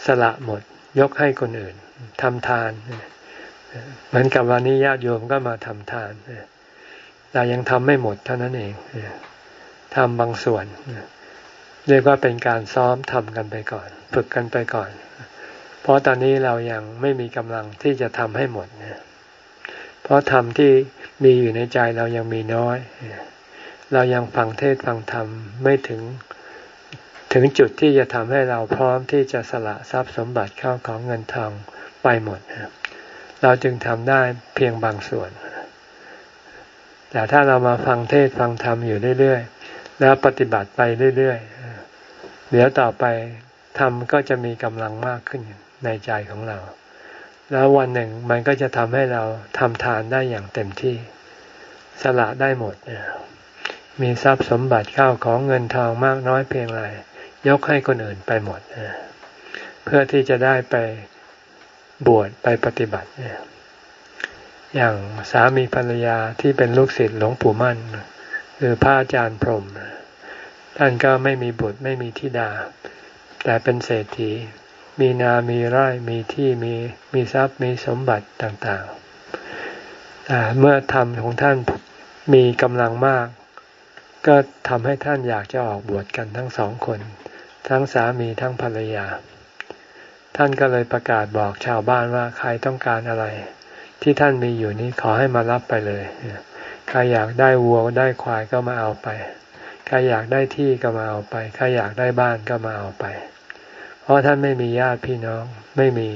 สละหมด ยกให้คนอื่นทำทานเหมือนกับวันนี้ญาติโยมก็มาทำทานแต่ยังทำไม่หมดเท่านั้นเองทำบางส่วนเรียกว่าเป็นการซ้อมทำกันไปก่อน ฝึกกันไปก่อน เพราะตอนนี้เรายังไม่มีกำลังที่จะทำให้หมดเนี่ยเพราะธรรมที่มีอยู่ในใจเรายังมีน้อย เรายังฟังเทศฟังธรรมไม่ถึง ถึงจุดที่จะทำให้เราพร้อมที่จะสละทรัพย์สมบัติเข้าของเงินทองไปหมด เราจึงทำได้เพียงบางส่วน แต่ถ้าเรามาฟังเทศฟังธรรมอยู่เรื่อยๆ แล้วปฏิบัติไปเรื่อยๆ เดี๋ยวต่อไปธรรมก็จะมีกำลังมากขึ้นในใจของเรา แล้ววันหนึ่งมันก็จะทำให้เราทำทานได้อย่างเต็มที่สละได้หมด มีทรัพย์สมบัติเข้าของเงินทองมากน้อยเพียงไร ยกให้คนอื่นไปหมด เพื่อที่จะได้ไปบวชไปปฏิบัติ อย่างสามีภรรยาที่เป็นลูกศิษย์หลวงปู่มั่นหรือพระอาจารย์พรหมท่านก็ไม่มีบุตรไม่มีธิดา แต่เป็นเศรษฐี มีนา มีไร่ มีที่ มี มีทรัพย์ มีสมบัติต่างๆแต่เมื่อธรรมของท่านมีกำลังมาก ก็ทำให้ท่านอยากจะออกบวชกันทั้งสองคน ทั้งสามีทั้งภรรยา ท่านก็เลยประกาศบอกชาวบ้านว่าใครต้องการอะไร ที่ท่านมีอยู่นี้ขอให้มารับไปเลยใครอยากได้วัวได้ควายก็มาเอาไปใครอยากได้ที่ก็มาเอาไปใครอยากได้บ้านก็มาเอาไป เพราะท่านไม่มีญาติพี่น้องไม่มี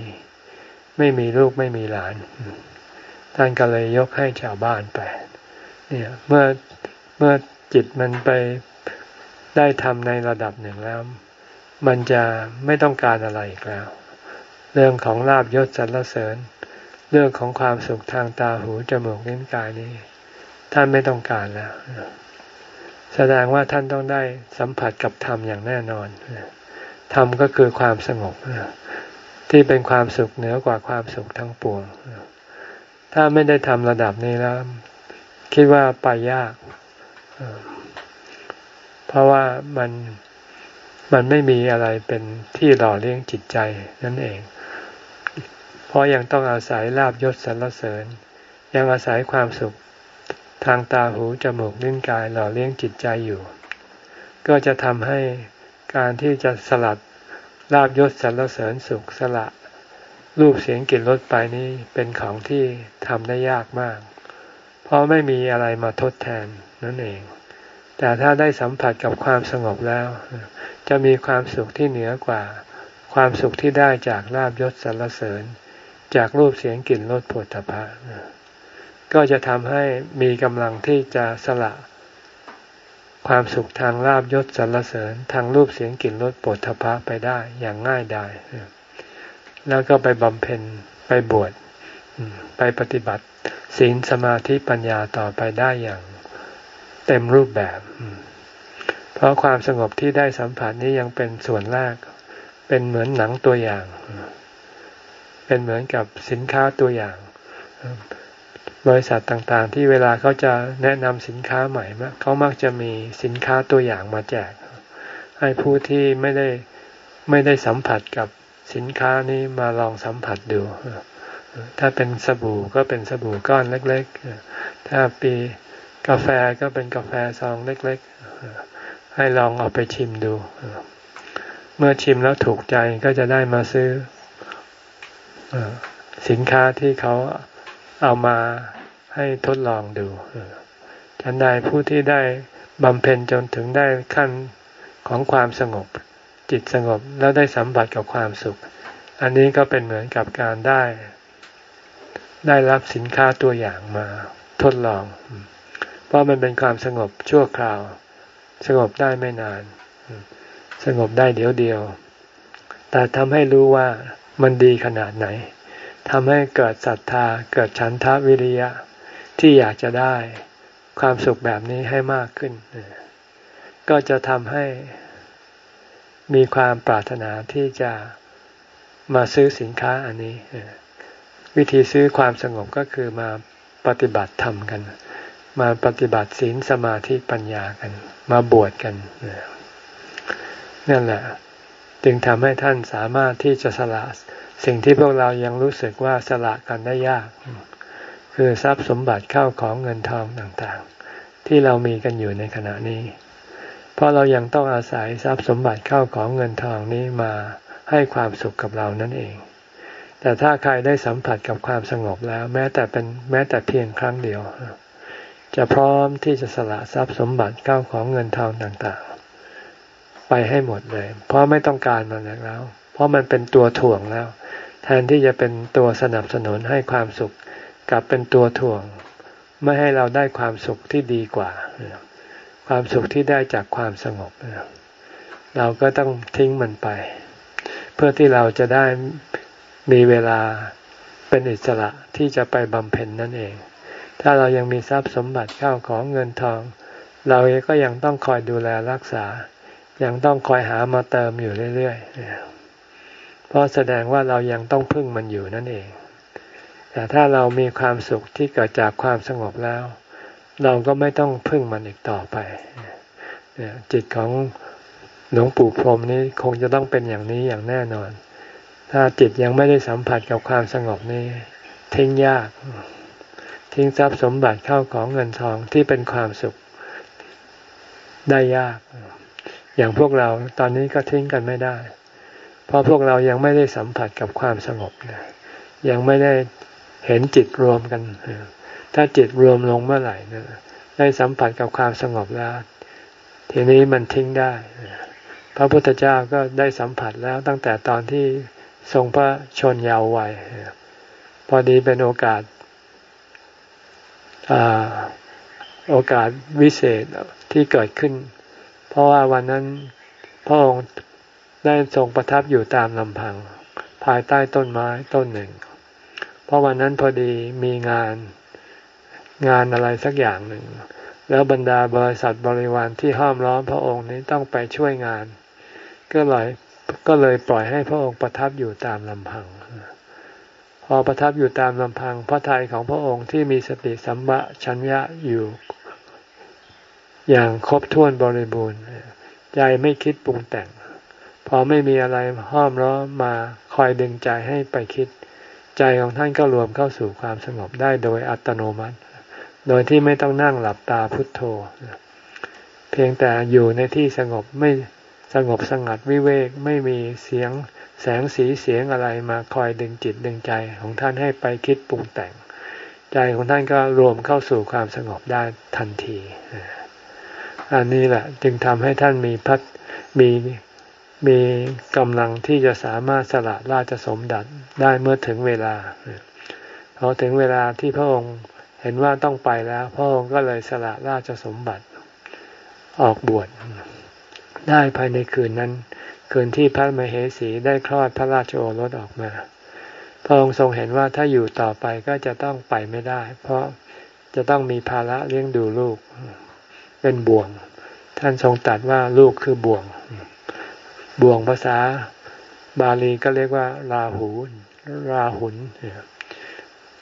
ไม่มีลูกไม่มีหลาน ท่านก็เลยยกให้ชาวบ้านไป เนี่ย เมื่อเมื่อจิตมันไปได้ทำในระดับหนึ่งแล้ว มันจะไม่ต้องการอะไรอีกแล้ว เรื่องของลาบยศสรรเสริญ เรื่องของความสุขทางตาหูจมูกลิ้นกายนี้ ท่านไม่ต้องการแล้ว แสดงว่าท่านต้องได้สัมผัสกับธรรมอย่างแน่นอนธรรมก็คือความสงบที่เป็นความสุขเหนือกว่าความสุขทั้งปวงถ้าไม่ได้ทำระดับนี้แล้ว คิดว่าไปยากเพราะว่ามัน มันไม่มีอะไรเป็นที่หล่อเลี้ยงจิตใจนั่นเอง เพราะยังต้องอาศัยลาบยศสรรเสริญ ยังอาศัยความสุขทางตาหูจมูกลิ้นกายหล่อเลี้ยงจิตใจอยู่ ก็จะทำให้การที่จะสลัดลาบยศสรรเสริญสุขสละรูปเสียงกลิ่นรสไปนี้เป็นของที่ทำได้ยากมาก เพราะไม่มีอะไรมาทดแทนนั่นเอง แต่ถ้าได้สัมผัสกับความสงบแล้ว จะมีความสุขที่เหนือกว่า ความสุขที่ได้จากลาบยศสรรเสริญ จากรูปเสียงกลิ่นรสผลตภะก็จะทำให้มีกำลังที่จะสละความสุขทางลาบยศสรรเสริญ ทางรูปเสียงกลิ่นรสปวดทพะไปได้อย่างง่ายดายแล้วก็ไปบำเพ็ญไปบวชไปปฏิบัติ ศีลสมาธิปัญญาต่อไปได้อย่างเต็มรูปแบบ เพราะความสงบที่ได้สัมผัสนี้ยังเป็นส่วนแรก เป็นเหมือนหนังตัวอย่าง เป็นเหมือนกับสินค้าตัวอย่าง บริษัทต่างๆ ที่เวลาเขาจะแนะนำสินค้าใหม่เขามักจะมีสินค้าตัวอย่างมาแจก ให้ผู้ที่ไม่ได้ไม่ได้สัมผัสกับสินค้านี้มาลองสัมผัสดู ถ้าเป็นสบู่ก็เป็นสบู่ก้อนเล็ก ๆ ถ้าปีกาแฟก็เป็นกาแฟซองเล็ก ๆ ให้ลองเอาไปชิมดู เมื่อชิมแล้วถูกใจก็จะได้มาซื้อสินค้าที่เขาเอามาให้ทดลองดูฉันใดผู้ที่ได้บำเพ็ญจนถึงได้ขั้นของความสงบ จิตสงบแล้วได้สัมผัสกับความสุข อันนี้ก็เป็นเหมือนกับการได้ ได้รับสินค้าตัวอย่างมาทดลอง เพราะมันเป็นความสงบชั่วคราว สงบได้ไม่นาน สงบได้เดี๋ยวเดียว แต่ทำให้รู้ว่ามันดีขนาดไหนทำให้เกิดศรัทธา เกิดฉันทาวิริยะที่อยากจะได้ความสุขแบบนี้ให้มากขึ้น ก็จะทำให้มีความปรารถนาที่จะมาซื้อสินค้าอันนี้ วิธีซื้อความสงบก็คือมาปฏิบัติธรรมกัน มาปฏิบัติศีลสมาธิปัญญากัน มาบวชกันนั่นแหละ จึงทำให้ท่านสามารถที่จะสละสิ่งที่พวกเรายังรู้สึกว่าสละกันได้ยาก คือทรัพย์สมบัติเข้าของเงินทองต่างๆ ที่เรามีกันอยู่ในขณะนี้ เพราะเรายังต้องอาศัยทรัพย์สมบัติเข้าของเงินทองนี้มาให้ความสุขกับเรานั่นเอง แต่ถ้าใครได้สัมผัสกับความสงบแล้ว แม้แต่เป็นแม้แต่เพียงครั้งเดียว จะพร้อมที่จะสละทรัพย์สมบัติเข้าของเงินทองต่างๆ ไปให้หมดเลย เพราะไม่ต้องการมันแล้ว เพราะมันเป็นตัวถ่วงแล้ว แทนที่จะเป็นตัวสนับสนุนให้ความสุข กลับเป็นตัวถ่วง ไม่ให้เราได้ความสุขที่ดีกว่า ความสุขที่ได้จากความสงบ เราก็ต้องทิ้งมันไป เพื่อที่เราจะได้มีเวลาเป็นอิสระที่จะไปบำเพ็ญนั่นเอง ถ้าเรายังมีทรัพย์สมบัติเข้าของเงินทอง เราก็ยังต้องคอยดูแลรักษา ยังต้องคอยหามาเติมอยู่เรื่อยๆ เพราะแสดงว่าเรายังต้องพึ่งมันอยู่นั่นเอง แต่ถ้าเรามีความสุขที่เกิดจากความสงบแล้ว เราก็ไม่ต้องพึ่งมันอีกต่อไป จิตของหลวงปู่พรมนี้คงจะต้องเป็นอย่างนี้อย่างแน่นอน ถ้าจิตยังไม่ได้สัมผัสกับความสงบนี้ทิ้งยาก ทิ้งทรัพย์สมบัติเข้าของเงินทองที่เป็นความสุขได้ยาก อย่างพวกเราตอนนี้ก็ทิ้งกันไม่ได้ เพราะพวกเรายังไม่ได้สัมผัสกับความสงบนะยังไม่ได้เห็นจิตรวมกัน ถ้าจิตรวมลงเมื่อไหร่นะได้สัมผัสกับความสงบแล้ว ทีนี้มันทิ้งได้ พระพุทธเจ้าก็ได้สัมผัสแล้วตั้งแต่ตอนที่ทรงพระชนยาววัยพอดีเป็นโอกาส โอกาสวิเศษที่เกิดขึ้น เพราะว่าวันนั้นพระองค์ได้ทรงประทับอยู่ตามลำพัง ภายใต้ต้นไม้ต้นหนึ่ง เพราะวันนั้นพอดีมีงานงานอะไรสักอย่างหนึ่ง แล้วบรรดาบริษัทบริวารที่ห้อมล้อมพระองค์นี้ต้องไปช่วยงาน ก็เลยก็เลยปล่อยให้พระองค์ประทับอยู่ตามลำพัง อประทับอยู่ตามลำพังพระทัยของพระองค์ที่มีสติสัมปชัญญะอยู่ อย่างครบถ้วนบริบูรณ์ ใจไม่คิดปรุงแต่ง พอไม่มีอะไรห้อมล้อมมาคอยดึงใจให้ไปคิด ใจของท่านก็รวมเข้าสู่ความสงบได้โดยอัตโนมัติ โดยที่ไม่ต้องนั่งหลับตาพุทโธ เพียงแต่อยู่ในที่สงบไม่สงบสงัดวิเวกไม่มีเสียง แสงสีเสียงอะไรมาคอยดึงจิตดึงใจของท่านให้ไปคิดปรุงแต่ง ใจของท่านก็รวมเข้าสู่ความสงบได้ทันทีอันนี้แหละจึงทำให้ท่านมีพัฒมีมีกำลังที่จะสามารถสละราชสมดัติได้เมื่อถึงเวลาพอถึงเวลาที่พระองค์เห็นว่าต้องไปแล้ว พระองค์ก็เลยสละราชสมบัติออกบวชได้ภายในคืนนั้น คืนที่พระมเหสีได้คลอดพระราชโอรสออกมา พระองค์ทรงเห็นว่าถ้าอยู่ต่อไปก็จะต้องไปไม่ได้ เพราะจะต้องมีภาระเลี้ยงดูลูก เป็นบ่วง ท่านทรงตัดว่าลูกคือบ่วง บ่วงภาษาบาลีก็เรียกว่า ราหู ราหุน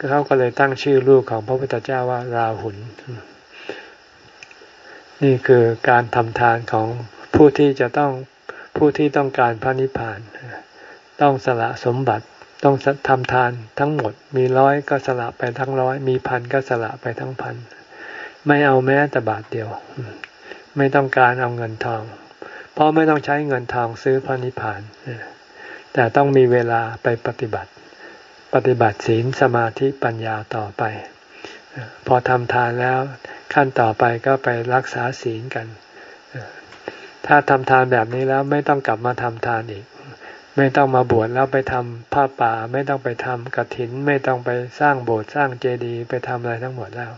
เขาก็เลยตั้งชื่อลูกของพระพุทธเจ้าว่า ราหุน นี่คือการทำทานของผู้ที่จะต้อง ผู้ที่ต้องการพระนิพพาน ต้องสละสมบัติต้องทำทานทั้งหมด มีร้อยก็สละไปทั้งร้อย มีพันก็สละไปทั้งพัน ไม่เอาแม้แต่บาทเดียว ไม่ต้องการเอาเงินทอง เพราะไม่ต้องใช้เงินทองซื้อพระนิพพาน แต่ต้องมีเวลาไปปฏิบัติ ปฏิบัติศีลสมาธิปัญญาต่อไป พอทำทานแล้วขั้นต่อไปก็ไปรักษาศีลกัน ถ้าทำทานแบบนี้แล้วไม่ต้องกลับมาทำทานอีก ไม่ต้องมาบวชแล้วไปทำผ้าป่า ไม่ต้องไปทำกรถิน ไม่ต้องไปสร้างโบสถ์สร้างเจดีย์ไปทำอะไรทั้งหมดแล้ว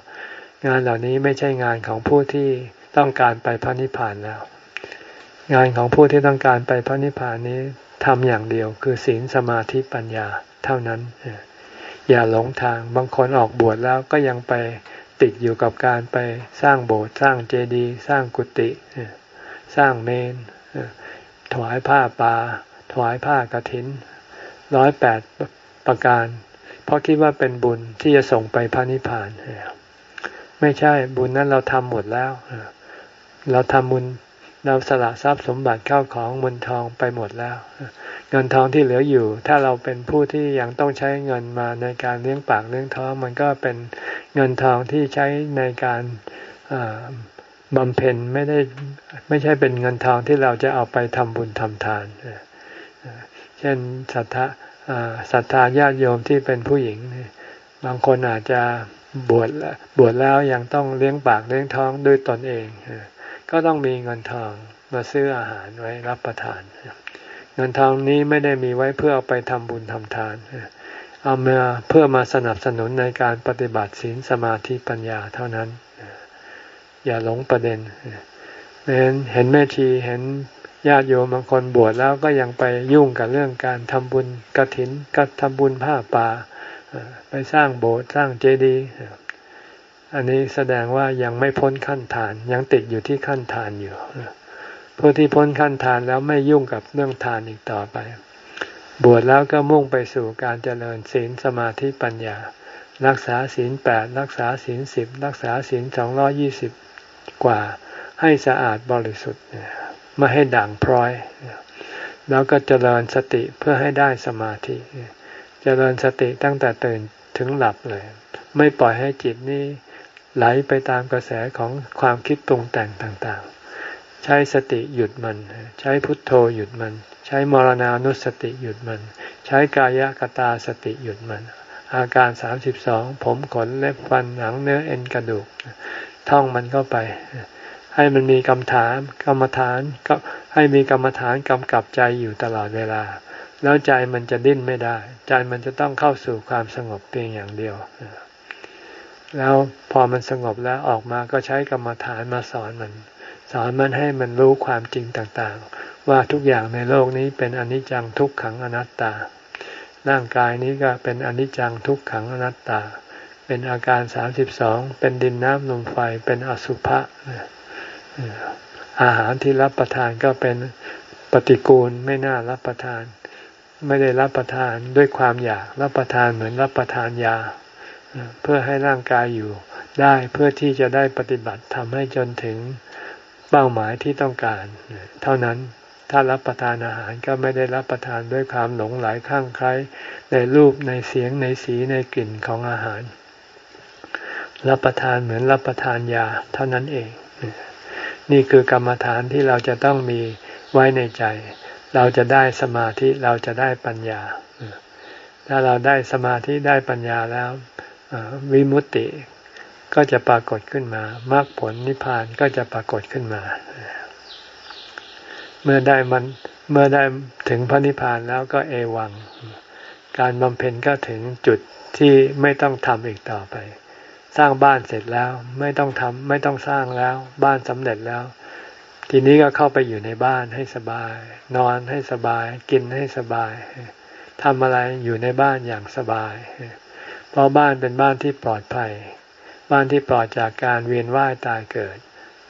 งานเหล่านี้ไม่ใช่งานของผู้ที่ต้องการไปพระนิพพานแล้ว งานของผู้ที่ต้องการไปพระนิพพานนี้ทำอย่างเดียว คือศีลสมาธิปัญญาเท่านั้น อย่าหลงทางบางคนออกบวชแล้วก็ยังไปติดอยู่กับการไปสร้างโบสถ์สร้างเจดีย์สร้างกุฏิ สร้างเมนถวายผ้าป่าถวายผ้ากระถินร้อยแปดประการ เพราะคิดว่าเป็นบุญที่จะส่งไปพระนิพพาน ไม่ใช่บุญนั้นเราทำหมดแล้ว เราทำบุญเราสละทรัพย์สมบัติเข้าของเงินทองไปหมดแล้ว เงินทองที่เหลืออยู่ ถ้าเราเป็นผู้ที่ยังต้องใช้เงินมาในการเลี้ยงปากเลี้ยงท้อง มันก็เป็นเงินทองที่ใช้ในการ บำเพ็ญไม่ได้ไม่ใช่เป็นเงินทองที่เราจะเอาไปทำบุญทำทาน เช่นศรัทธาศรัทธาญาติโยมที่เป็นผู้หญิง บางคนอาจจะบวชบวชแล้วยังต้องเลี้ยงปากเลี้ยงท้องด้วยตนเอง ก็ต้องมีเงินทองมาซื้ออาหารไว้รับประทาน เงินทองนี้ไม่ได้มีไว้เพื่อเอาไปทำบุญทำทานเอามาเพื่อมาสนับสนุนในการปฏิบัติศีลสมาธิปัญญาเท่านั้น อย่าหลงประเด็นเห็นเห็นแม่ชีเห็นญาติโยมบางคนบวชแล้วก็ยังไปยุ่งกับเรื่องการทำบุญกระถินกับทำบุญผ้าป่าไปสร้างโบสถ์สร้างเจดีย์อันนี้แสดงว่ายังไม่พ้นขั้นทาน ยังติดอยู่ที่ขั้นทานอยู่ผู้ที่พ้นขั้นทานแล้วไม่ยุ่งกับเรื่องทานอีกต่อไป บวชแล้วก็มุ่งไปสู่การเจริญศีลสมาธิปัญญา รักษาศีลแปดรักษาศีลสิบรักษาศีลสองร้อยี่สิบ กว่าให้สะอาดบริสุทธิ์ไม่ให้ด่างพร้อย แล้วก็เจริญสติเพื่อให้ได้สมาธิ เจริญสติตั้งแต่ตื่นถึงหลับเลย ไม่ปล่อยให้จิตนี้ไหลไปตามกระแสของความคิดปรุงแต่งต่างๆ ใช้สติหยุดมัน ใช้พุทโธหยุดมัน ใช้มรณานุสติหยุดมัน ใช้กายกตาสติหยุดมัน อาการสามสิบสองผมขนเล็บฟันหนังเนื้อเอ็นกระดูก ท่องมันเข้าไป ให้มันมีกรรมฐานกรรมฐานก็ให้มีกรรมฐานกำกับใจอยู่ตลอดเวลา แล้วใจมันจะดิ้นไม่ได้ ใจมันจะต้องเข้าสู่ความสงบเพียงอย่างเดียว แล้วพอมันสงบแล้วออกมาก็ใช้กรรมฐานมาสอนมัน สอนมันให้มันรู้ความจริงต่างๆ ว่าทุกอย่างในโลกนี้เป็นอนิจจังทุกขังอนัตตา ร่างกายนี้ก็เป็นอนิจจังทุกขังอนัตตา เป็นอาการสามสิบสองเป็นดินน้ำลมไฟเป็นอสุภะอาหารที่รับประทานก็เป็นปฏิกูลไม่น่ารับประทาน ไม่ได้รับประทานด้วยความอยากรับประทานเหมือนรับประทานยา เพื่อให้ร่างกายอยู่ได้เพื่อที่จะได้ปฏิบัติทำให้จนถึงเป้าหมายที่ต้องการ เท่านั้นถ้ารับประทานอาหารก็ไม่ได้รับประทานด้วยความหลงไหลข้างใครในรูปในเสียงในสีในกลิ่นของอาหาร รับประทานเหมือนรับประทานยาเท่านั้นเอง นี่คือกรรมฐานที่เราจะต้องมีไว้ในใจ เราจะได้สมาธิเราจะได้ปัญญา ถ้าเราได้สมาธิได้ปัญญาแล้ววิมุตติก็จะปรากฏขึ้นมามรรคผลนิพพานก็จะปรากฏขึ้นมา เมื่อได้มันเมื่อได้ถึงพระนิพพานแล้วก็เอวัง การบำเพ็ญก็ถึงจุดที่ไม่ต้องทำอีกต่อไป สร้างบ้านเสร็จแล้ว ไม่ต้องทำไม่ต้องสร้างแล้ว บ้านสำเร็จแล้ว ทีนี้ก็เข้าไปอยู่ในบ้านให้สบาย นอนให้สบาย กินให้สบายทำอะไรอยู่ในบ้านอย่างสบาย เพราะบ้านเป็นบ้านที่ปลอดภัย บ้านที่ปลอดจากการเวียนว่ายตายเกิด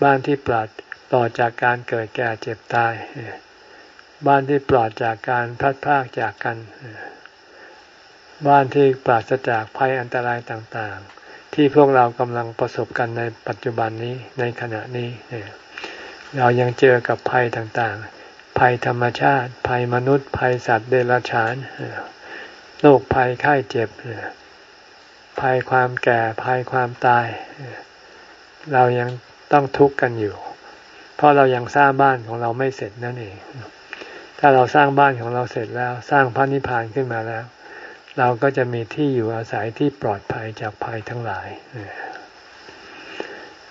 บ้านที่ปลอดปลอดจากการเกิดแก่เจ็บตาย บ้านที่ปลอดจากการพัดพากจากกัน บ้านที่ปราศจากภัยอันตรายต่างๆ ที่พวกเรากำลังประสบกันในปัจจุบันนี้ในขณะนี้เรายังเจอกับภัยต่างๆ ภัยธรรมชาติ ภัยมนุษย์ ภัยสัตว์เดรัจฉานโรคภัยไข้เจ็บภัยความแก่ภัยความตาย เรายังต้องทุกข์กันอยู่ เพราะเรายังสร้างบ้านของเราไม่เสร็จนั่นเอง ถ้าเราสร้างบ้านของเราเสร็จแล้ว สร้างพระนิพพานขึ้นมาแล้ว เราก็จะมีที่อยู่อาศัยที่ปลอดภัยจากภัยทั้งหลาย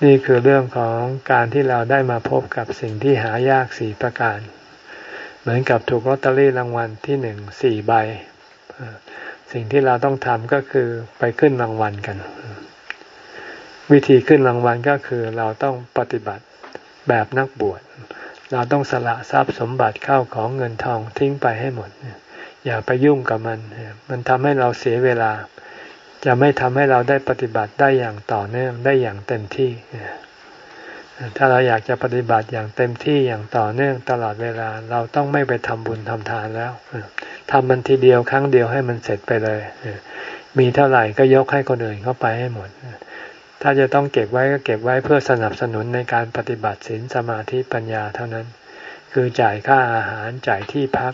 นี่คือเรื่องของการที่เราได้มาพบกับสิ่งที่หายากสี่ประการ เหมือนกับถูกลอตเตอรี่รางวัลที่หนึ่งสี่ใบ สิ่งที่เราต้องทำก็คือไปขึ้นรางวัลกัน วิธีขึ้นรางวัลก็คือเราต้องปฏิบัติแบบนักบวช เราต้องสละทรัพย์สมบัติเข้าของเงินทองทิ้งไปให้หมด อย่าไปยุ่งกับมัน มันทำให้เราเสียเวลา จะไม่ทำให้เราได้ปฏิบัติได้อย่างต่อเนื่องได้อย่างเต็มที่ ถ้าเราอยากจะปฏิบัติอย่างเต็มที่อย่างต่อเนื่องตลอดเวลา เราต้องไม่ไปทำบุญทำทานแล้วทำมันทีเดียวครั้งเดียวให้มันเสร็จไปเลย มีเท่าไหร่ก็ยกให้คนอื่นเข้าไปให้หมด ถ้าจะต้องเก็บไว้ก็เก็บไว้เพื่อสนับสนุนในการปฏิบัติศีลสมาธิปัญญาเท่านั้น คือจ่ายค่าอาหารจ่ายที่พัก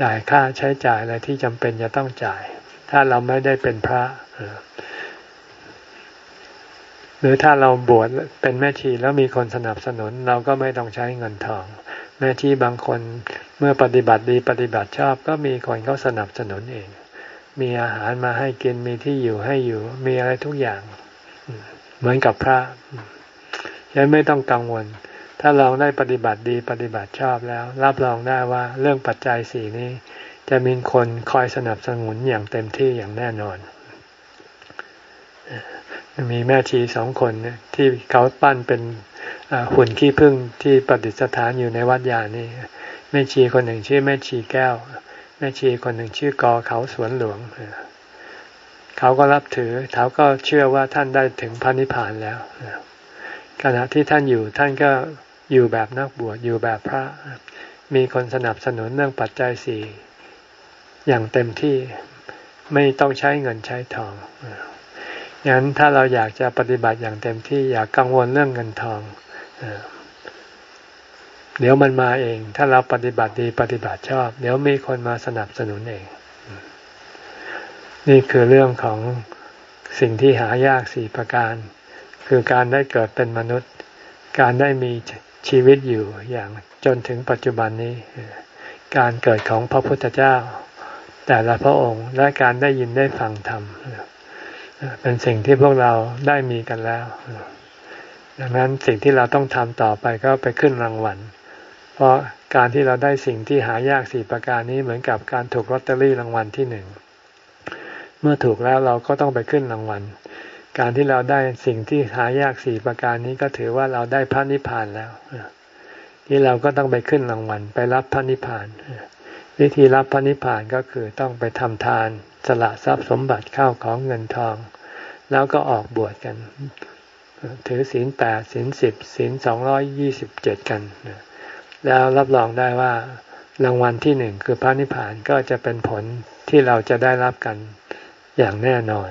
จ่ายค่าใช้จ่ายอะไรที่จำเป็นจะต้องจ่าย ถ้าเราไม่ได้เป็นพระหรือถ้าเราบวชเป็นแม่ชีแล้วมีคนสนับสนุน เราก็ไม่ต้องใช้เงินทอง แม่ชีบางคนเมื่อปฏิบัติดีปฏิบัติชอบ ก็มีคนเขาสนับสนุนเอง มีอาหารมาให้กินมีที่อยู่ให้อยู่ มีอะไรทุกอย่าง เหมือนกับพระยังไม่ต้องกังวล ถ้าเราได้ปฏิบัติดีปฏิบัติชอบแล้ว รับรองได้ว่าเรื่องปัจจัยสี่นี้ จะมีคนคอยสนับสนุนอย่างเต็มที่อย่างแน่นอน มีแม่ชีสองคนที่เขาปั้นเป็นหุ่นขี้ผึ้งที่ประดิษฐานอยู่ในวัดยานี่แม่ชีคนหนึ่งชื่อแม่ชีแก้ว แม่ชีคนหนึ่งชื่อกอเขาสวนหลวงเขาก็รับถือเขาก็เชื่อว่าท่านได้ถึงพระนิพพานแล้วขณะที่ท่านอยู่ท่านก็ อยู่แบบนักบวชอยู่แบบพระ มีคนสนับสนุนเรื่องปัจจัยสี่อย่างเต็มที่ไม่ต้องใช้เงินใช้ทองงั้นถ้าเราอยากจะปฏิบัติอย่างเต็มที่อยากกังวลเรื่องเงินทองเดี๋ยวมันมาเอง ถ้าเราปฏิบัติดีปฏิบัติชอบ เดี๋ยวมีคนมาสนับสนุนเอง นี่คือเรื่องของสิ่งที่หายากสี่ประการ คือการได้เกิดเป็นมนุษย์ การได้มี ชีวิตอยู่อย่างจนถึงปัจจุบันนี้ การเกิดของพระพุทธเจ้า แต่ละพระองค์และการได้ยินได้ฟังธรรมเป็นสิ่งที่พวกเราได้มีกันแล้ว ดังนั้นสิ่งที่เราต้องทำต่อไปก็ไปขึ้นรางวัล เพราะการที่เราได้สิ่งที่หายากสี่ประการนี้เหมือนกับการถูกลอตเตอรี่รางวัลที่หนึ่ง เมื่อถูกแล้วเราก็ต้องไปขึ้นรางวัล การที่เราได้สิ่งที่หายากสี่ประการนี้ก็ถือว่าเราได้พระนิพพานแล้วที่เราก็ต้องไปขึ้นรางวัลไปรับพระนิพพาน วิธีรับพระนิพพานก็คือต้องไปทำทานสละทรัพย์สมบัติเข้าของเงินทอง แล้วก็ออกบวชกัน ถือศีลแปดศีลสิบศีลสองร้อยยี่สิบเจ็ดกัน แล้วรับรองได้ว่ารางวัลที่หนึ่งคือพระนิพพานก็จะเป็นผลที่เราจะได้รับกันอย่างแน่นอน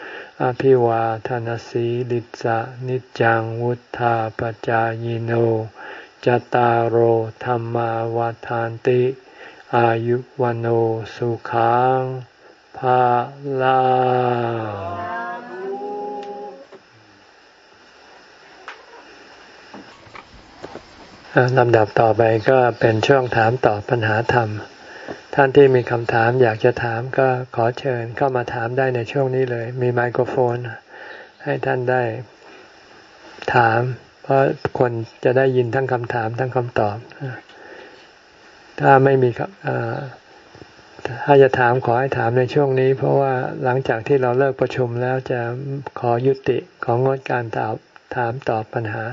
อภิวาทานสีลิสะนิจังวุธาปจายโนจตารโหธรรมาวาทานติ อายุวันโอสุขังภาลาลำดับต่อไปก็เป็นช่วงถามตอบปัญหาธรรม ท่านที่มีคำถามอยากจะถามก็ขอเชิญเข้ามาถามได้ในช่วงนี้เลย มีไมโครโฟน ให้ท่านได้ถาม เพราะคนจะได้ยินทั้งคำถามทั้งคำตอบ ถ้าไม่มีครับถ้าจะถามขอให้ถามในช่วงนี้ เพราะว่าหลังจากที่เราเลิกประชุมแล้วจะขอยุติของงดการตอบถามตอบปัญหา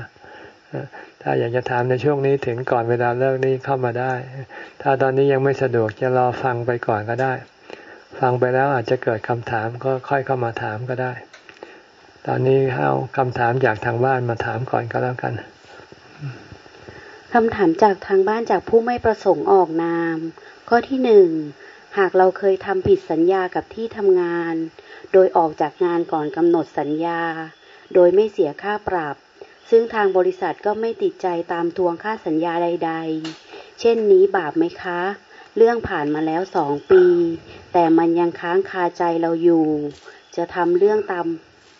ถ้าอยากจะถามในช่วงนี้ถึงก่อนเวลาเลิกนี้เข้ามาได้ ถ้าตอนนี้ยังไม่สะดวกจะรอฟังไปก่อนก็ได้ ฟังไปแล้วอาจจะเกิดคำถามก็ค่อยเข้ามาถามก็ได้ ตอนนี้เอาคำถามจากทางบ้านมาถามก่อนก็แล้วกันคำถามจากทางบ้านจากผู้ไม่ประสงค์ออกนาม ข้อที่หนึ่งหากเราเคยทำผิดสัญญากับที่ทำงาน โดยออกจากงานก่อนกำหนดสัญญา โดยไม่เสียค่าปรับ ซึ่งทางบริษัทก็ไม่ติดใจตามทวงค่าสัญญาใด ๆ เช่นนี้บาปไหมคะ เรื่องผ่านมาแล้วสองปี แต่มันยังค้างคาใจเราอยู่ จะทำเรื่องตาม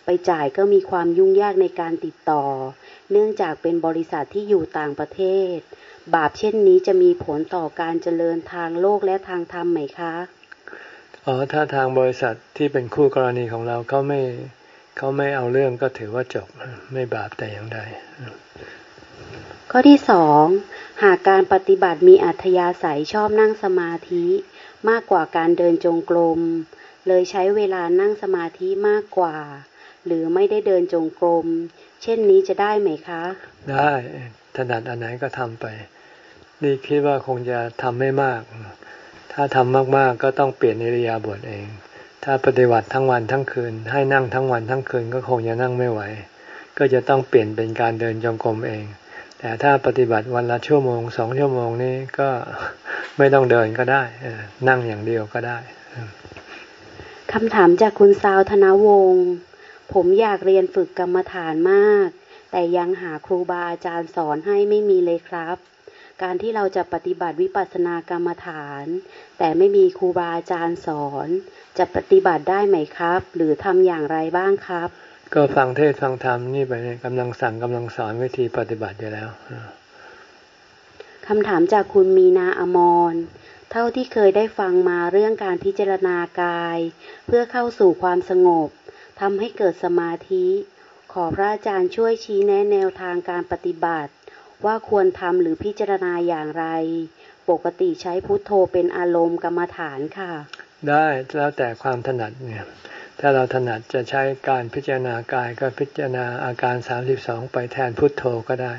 ไปจ่ายก็มีความยุ่งยากในการติดต่อ เนื่องจากเป็นบริษัทที่อยู่ต่างประเทศ บาปเช่นนี้จะมีผลต่อการเจริญทางโลกและทางธรรมไหมคะ อ๋อ ถ้าทางบริษัทที่เป็นคู่กรณีของเราเขาไม่ เขาไม่เอาเรื่องก็ถือว่าจบไม่บาปแต่อย่างใดข้อที่สองหากการปฏิบัติมีอัธยาศัยชอบนั่งสมาธิมากกว่าการเดินจงกรมเลยใช้เวลานั่งสมาธิมากกว่า หรือไม่ได้เดินจงกรมเช่นนี้จะได้ไหมคะ ได้ถนัดอันไหนก็ทำไป นี่คิดว่าคงจะทำไม่มาก ถ้าทำมากๆก็ต้องเปลี่ยนอิริยาบถเอง ถ้าปฏิบัติทั้งวันทั้งคืน ให้นั่งทั้งวันทั้งคืนก็คงจะนั่งไม่ไหว ก็จะต้องเปลี่ยนเป็นการเดินจงกรมเอง แต่ถ้าปฏิบัติวันละชั่วโมงสองชั่วโมงนี้ก็ไม่ต้องเดินก็ได้นั่งอย่างเดียวก็ได้คำถามจากคุณสาวธนวงศ์ผมอยากเรียนฝึกกรรมฐานมาก แต่ยังหาครูบาอาจารย์สอนให้ไม่มีเลยครับ การที่เราจะปฏิบัติวิปัสสนากรรมฐาน แต่ไม่มีครูบาอาจารย์สอน จะปฏิบัติได้ไหมครับ หรือทำอย่างไรบ้างครับ ก็ฟังเทศฟังธรรมนี่ไปกำลังสั่งกำลังสอนวิธีปฏิบัติอยู่แล้วคำถามจากคุณมีนาอมร เท่าที่เคยได้ฟังมาเรื่องการพิจารณากาย เพื่อเข้าสู่ความสงบทำให้เกิดสมาธิ ขอพระอาจารย์ช่วยชี้แนะแนวทางการปฏิบัติ ว่าควรทำหรือพิจารณาอย่างไร ปกติใช้พุทโธเป็นอารมณ์กรรมฐานค่ะ ได้แล้วแต่ความถนัดเนี่ยถ้าเราถนัดจะใช้การพิจารณากายก็พิจารณาอาการ32ไปแทนพุทโธก็ได้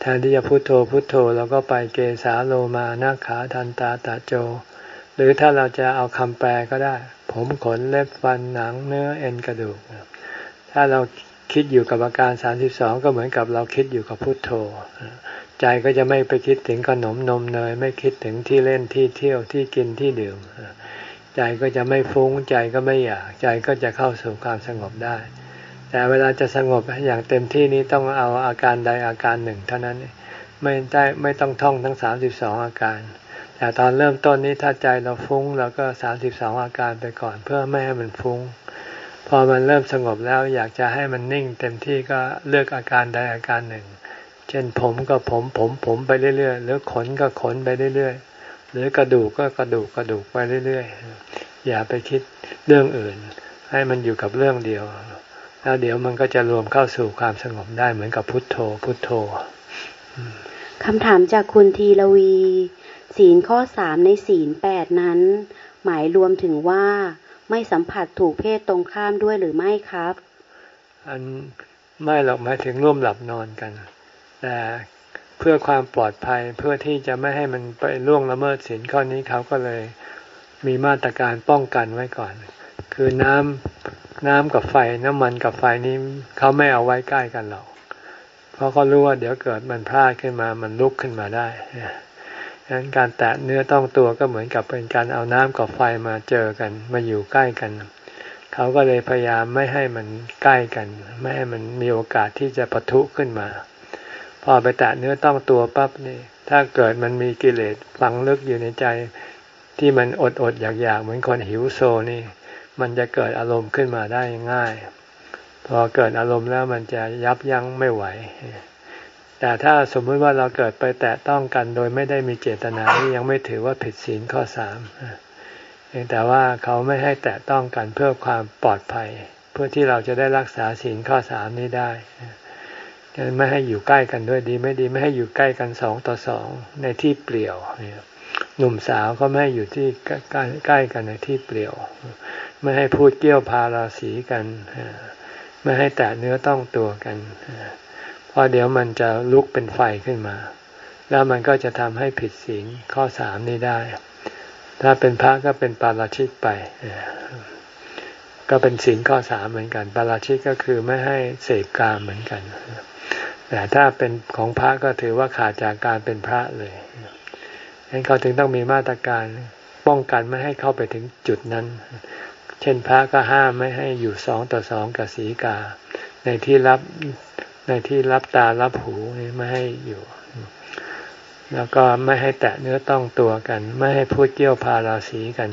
แทนที่จะพุทโธพุทโธเราก็ไปเกสาโลมานาขาทันตาตาโจ หรือถ้าเราจะเอาคำแปลก็ได้ ผมขนเล็บฟันหนังเนื้อเอ็นกระดูก ถ้าเราคิดอยู่กับอาการ32ก็เหมือนกับเราคิดอยู่กับพุทโธ ใจก็จะไม่ไปคิดถึงขนมนมเนยไม่คิดถึงที่เล่นที่เที่ยวที่กินที่ดื่ม ใจก็จะไม่ฟุ้งใจก็ไม่อยากใจก็จะเข้าสู่ความสงบได้ แต่เวลาจะสงบอย่างเต็มที่นี้ต้องเอาอาการใดอาการหนึ่ง เท่านั้นไม่ได้ไม่ต้องท่องทั้งสามสิบสองอาการ แต่ตอนเริ่มต้นนี้ถ้าใจเราฟุ้งเราก็สามสิบสองอาการไปก่อนเพื่อไม่ให้มันฟุ้ง พอมันเริ่มสงบแล้วอยากจะให้มันนิ่ง เต็มที่ก็เลือกอาการใดอาการหนึ่ง เช่นผมก็ผมผมผมไปเรื่อยๆหรือขนก็ขนไปเรื่อยๆ หรือกระดูกก็กระดูกกระดูกไปเรื่อยๆ อย่าไปคิดเรื่องอื่น ให้มันอยู่กับเรื่องเดียว แล้วเดี๋ยวมันก็จะรวมเข้าสู่ความสงบได้เหมือนกับพุทโธ พุทโธคำถามจากคุณทีลวี ศีลข้อสามในศีลแปดนั้น หมายรวมถึงว่าไม่สัมผัสถูกเพศตรงข้ามด้วยหรือไม่ครับ อันไม่หรอกหมายถึงร่วมหลับนอนกัน แต่ เพื่อความปลอดภัยเพื่อที่จะไม่ให้มันไปล่วงละเมิดศีลข้อนี้เขาก็เลยมีมาตรการป้องกันไว้ก่อน คือน้ำน้ำกับไฟน้ำมันกับไฟนี้เขาไม่เอาไว้ใกล้กันหรอก เพราะเขารู้ว่าเดี๋ยวเกิดมันพลาดขึ้นมามันลุกขึ้นมาได้ดังนั้นการแตะเนื้อต้องตัวก็เหมือนกับเป็นการเอาน้ำกับไฟมาเจอกัน มาอยู่ใกล้กัน เขาก็เลยพยายามไม่ให้มันใกล้กัน ไม่ให้มันมีโอกาสที่จะปะทุขึ้นมา พอไปแตะเนื้อต้องตัวปั๊บนี่ ถ้าเกิดมันมีกิเลสฝังลึกอยู่ในใจ ที่มันอดอดอยากอยากเหมือนคนหิวโซนี่ มันจะเกิดอารมณ์ขึ้นมาได้ง่าย พอเกิดอารมณ์แล้วมันจะยับยั้งไม่ไหว แต่ถ้าสมมติว่าเราเกิดไปแตะต้องกันโดยไม่ได้มีเจตนานี่ยังไม่ถือว่าผิดศีลข้อสามแต่ว่าเขาไม่ให้แตะต้องกันเพื่อความปลอดภัย เพื่อที่เราจะได้รักษาศีลข้อสามนี้ได้ ไม่ให้อยู่ใกล้กันด้วยดี ไม่ดีไม่ให้อยู่ใกล้กันสองต่อสองในที่เปลี่ยวเนี่ยหนุ่มสาวก็ไม่ให้อยู่ที่ใกล้ใกล้กันในที่เปลี่ยว ไม่ให้พูดเกี่ยวพาราสีกันไม่ให้แตะเนื้อต้องตัวกันเพราะเดี๋ยวมันจะลุกเป็นไฟขึ้นมา แล้วมันก็จะทำให้ผิดศีลข้อสามนี้ได้ ถ้าเป็นพระก็เป็นปาราชิกไปก็เป็นศีลข้อสามเหมือนกัน ปาราชิกก็คือไม่ให้เสพกามเหมือนกัน แต่ถ้าเป็นของพระก็ถือว่าขาดจากการเป็นพระเลยฉะนั้นเขาถึงต้องมีมาตรการป้องกันไม่ให้เข้าไปถึงจุดนั้น เช่นพระก็ห้ามไม่ให้อยู่สองต่อสองกับสีกา ในที่รับในที่รับตารับหูไม่ให้อยู่ แล้วก็ไม่ให้แตะเนื้อต้องตัวกัน ไม่ให้พูดเกี่ยวพาราสีกัน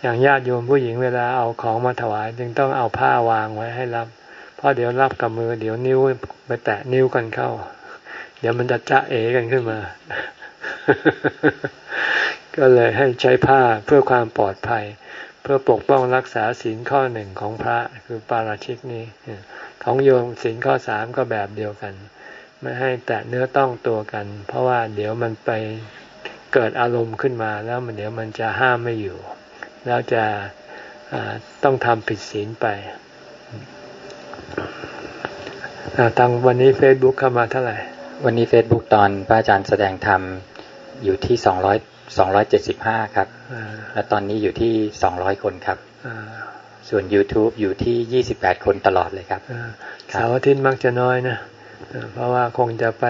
อย่างญาติโยมผู้หญิงเวลาเอาของมาถวาย จึงต้องเอาผ้าวางไว้ให้รับ เพราะเดี๋ยวรับกับมือ เดี๋ยวนิ้วไปแตะนิ้วกันเข้า เดี๋ยวมันจะจะเอกันขึ้นมา ก็เลยให้ใช้ผ้าเพื่อความปลอดภัย เพื่อปกป้องรักษาศีลข้อหนึ่งของพระคือปาราชิกนี้ของโยมศีลข้อสามก็แบบเดียวกัน ไม่ให้แตะเนื้อต้องตัวกัน เพราะว่าเดี๋ยวมันไปเกิดอารมณ์ขึ้นมาแล้วมันเดี๋ยวมันจะห้ามไม่อยู่ แล้วจะต้องทำผิดศีลไป ทางวันนี้เฟซบุ๊กเข้ามาเท่าไหร่ วันนี้เฟซบุ๊กตอนพระอาจารย์แสดงธรรมอยู่ที่สองร้อยสองร้อยเจ็ดสิบห้าครับ และตอนนี้อยู่ที่สองร้อยคนครับ ส่วน YouTube อยู่ที่ยี่สิบแปดคนตลอดเลยครับเสาร์อาทิตย์มักจะน้อยนะ เพราะว่าคงจะไป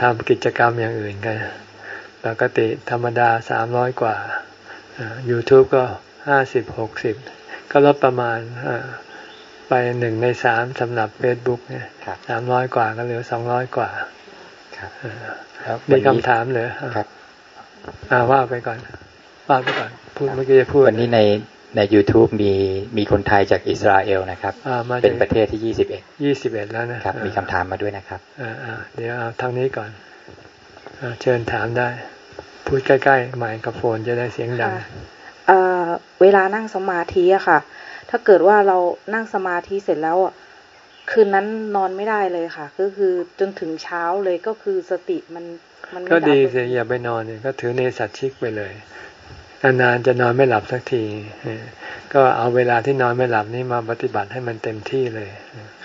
ทำกิจกรรมอย่างอื่นกันปกติธรรมดาสามร้อยกว่า YouTube ก็ห้าสิบหกสิบก็ลดประมาณ ไปหนึ่งในสามสำหรับเฟซบุ๊กเนี่ยสามร้อยกว่าก็เหลือสองร้อยกว่ามีคำถามเลยครับอ่าว่าไปก่อนว่าไปก่อนพูดเมื่อกี้จะพูดวันนี้ในใน YouTube มีมีคนไทยจากอิสราเอลนะครับ เป็นประเทศที่ยี่สิบเอ็ดยี่สิบเอ็ดแล้วนะครับ มีคำถามมาด้วยนะครับอ่าเดี๋ยวเอาทางนี้ก่อนอเชิญถามได้ พูดใกล้ๆไมโครโฟนจะได้เสียงดังเวลานั่งสมาธิอะค่ะ ถ้าเกิดว่าเรานั่งสมาธิเสร็จแล้วอะคืนนั้นนอนไม่ได้เลยค่ะ ก็คือจนถึงเช้าเลยก็คือสติมันมันก็ดีสิอย่าไปนอนเนี่ยก็ถือเนสัตชิกไปเลยนานๆจะนอนไม่หลับสักที ก็เอาเวลาที่นอนไม่หลับนี่มาปฏิบัติให้มันเต็มที่เลย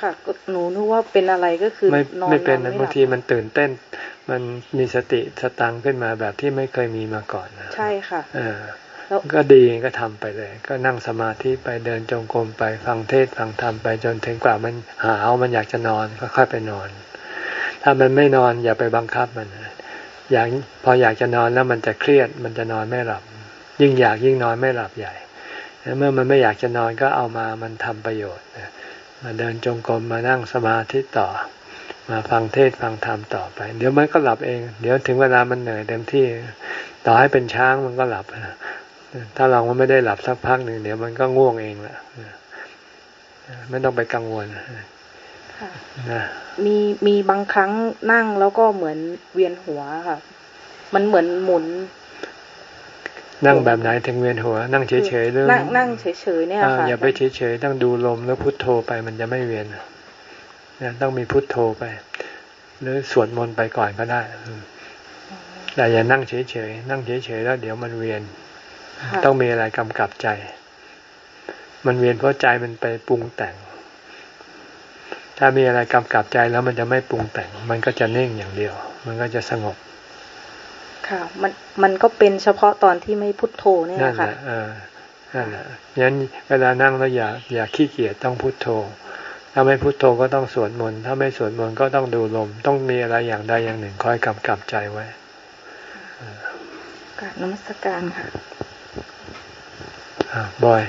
ค่ะหนูนึกว่าเป็นอะไรก็คือไม่ไม่เป็นบางทีมันตื่นเต้น มันมีสติสตังขึ้นมาแบบที่ไม่เคยมีมาก่อนใช่ค่ะอ ก็ดีก็ทำไปเลย ก็นั่งสมาธิไปเดินจงกรมไปฟังเทศฟังธรรมไปจนถึงกว่ามันหาเอามันอยากจะนอนก็ค่อยไปนอน ถ้ามันไม่นอนอย่าไปบังคับมันอยากพออยากจะนอนแล้วมันจะเครียดมันจะนอนไม่หลับ ยิ่งอยากยิ่งนอนไม่หลับใหญ่เมื่อมันไม่อยากจะนอนก็เอามามันทำประโยชน์มาเดินจงกรมมานั่งสมาธิต่อ มาฟังเทศฟังธรรมต่อไป เดี๋ยวมันก็หลับเอง เดี๋ยวถึงเวลามันเหนื่อยเต็มที่ ต่อให้เป็นช้างมันก็หลับ ถ้าเราไม่ได้หลับสักพักหนึ่งเดี๋ยวมันก็ง่วงเองแหละไม่ต้องไปกังวลนะมีมีบางครั้งนั่งแล้วก็เหมือนเวียนหัวค่ะ มันเหมือนหมุน นั่งแบบไหนถึงเวียนหัว นั่งเฉยๆหรือนั่งนั่งเฉยๆเนี่ยค่ะอย่าไปเฉยๆต้องดูลมแล้วพุทโธไปมันจะไม่เวียนนะต้องมีพุทโธไป หรือสวดมนต์ไปก่อนก็ได้แต่อย่านั่งเฉยๆนั่งเฉยๆแล้วเดี๋ยวมันเวียน ต้องมีอะไรกำกับใจ มันเวียนเพราะใจมันไปปรุงแต่ง ถ้ามีอะไรกำกับใจแล้วมันจะไม่ปรุงแต่ง มันก็จะนิ่งอย่างเดียว มันก็จะสงบ ค่ะ มันมันก็เป็นเฉพาะตอนที่ไม่พุทโธเนี่ยค่ะนั่นแหละเออนั่นแหละงั้นเวลานั่งแล้วอย่าอย่าขี้เกียจต้องพุทโธ ถ้าไม่พุทโธก็ต้องสวดมนต์ ถ้าไม่สวดมนต์ก็ต้องดูลม ต้องมีอะไรอย่างใดอย่างหนึ่งคอยกำกับใจไว้กราบนมัสการค่ะ บอย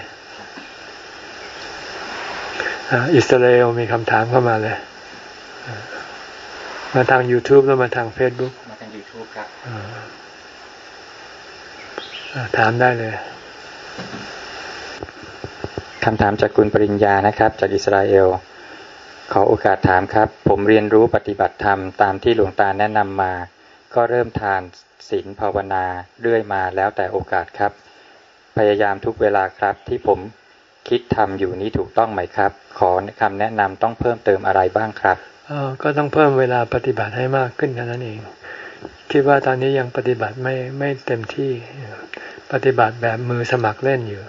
อิสราเอลมีคำถามเข้ามาเลย มาทาง YouTube แล้วมาทาง Facebook มาทาง YouTube ครับถามได้เลยคำถามจากคุณปริญญานะครับ จากอิสราเอล ขอโอกาสถามครับ ผมเรียนรู้ปฏิบัติธรรมตามที่หลวงตาแนะนำมา ก็เริ่มทานศีลภาวนาเรื่อยมาแล้วแต่โอกาสครับ พยายามทุกเวลาครับ ที่ผมคิดทำอยู่นี้ถูกต้องไหมครับ ขอคำแนะนำต้องเพิ่มเติมอะไรบ้างครับออก็ต้องเพิ่มเวลาปฏิบัติให้มากขึ้นแค่นั้นเอง คิดว่าตอนนี้ยังปฏิบัติไม่ไม่เต็มที่ปฏิบัติแบบมือสมัครเล่นอยู่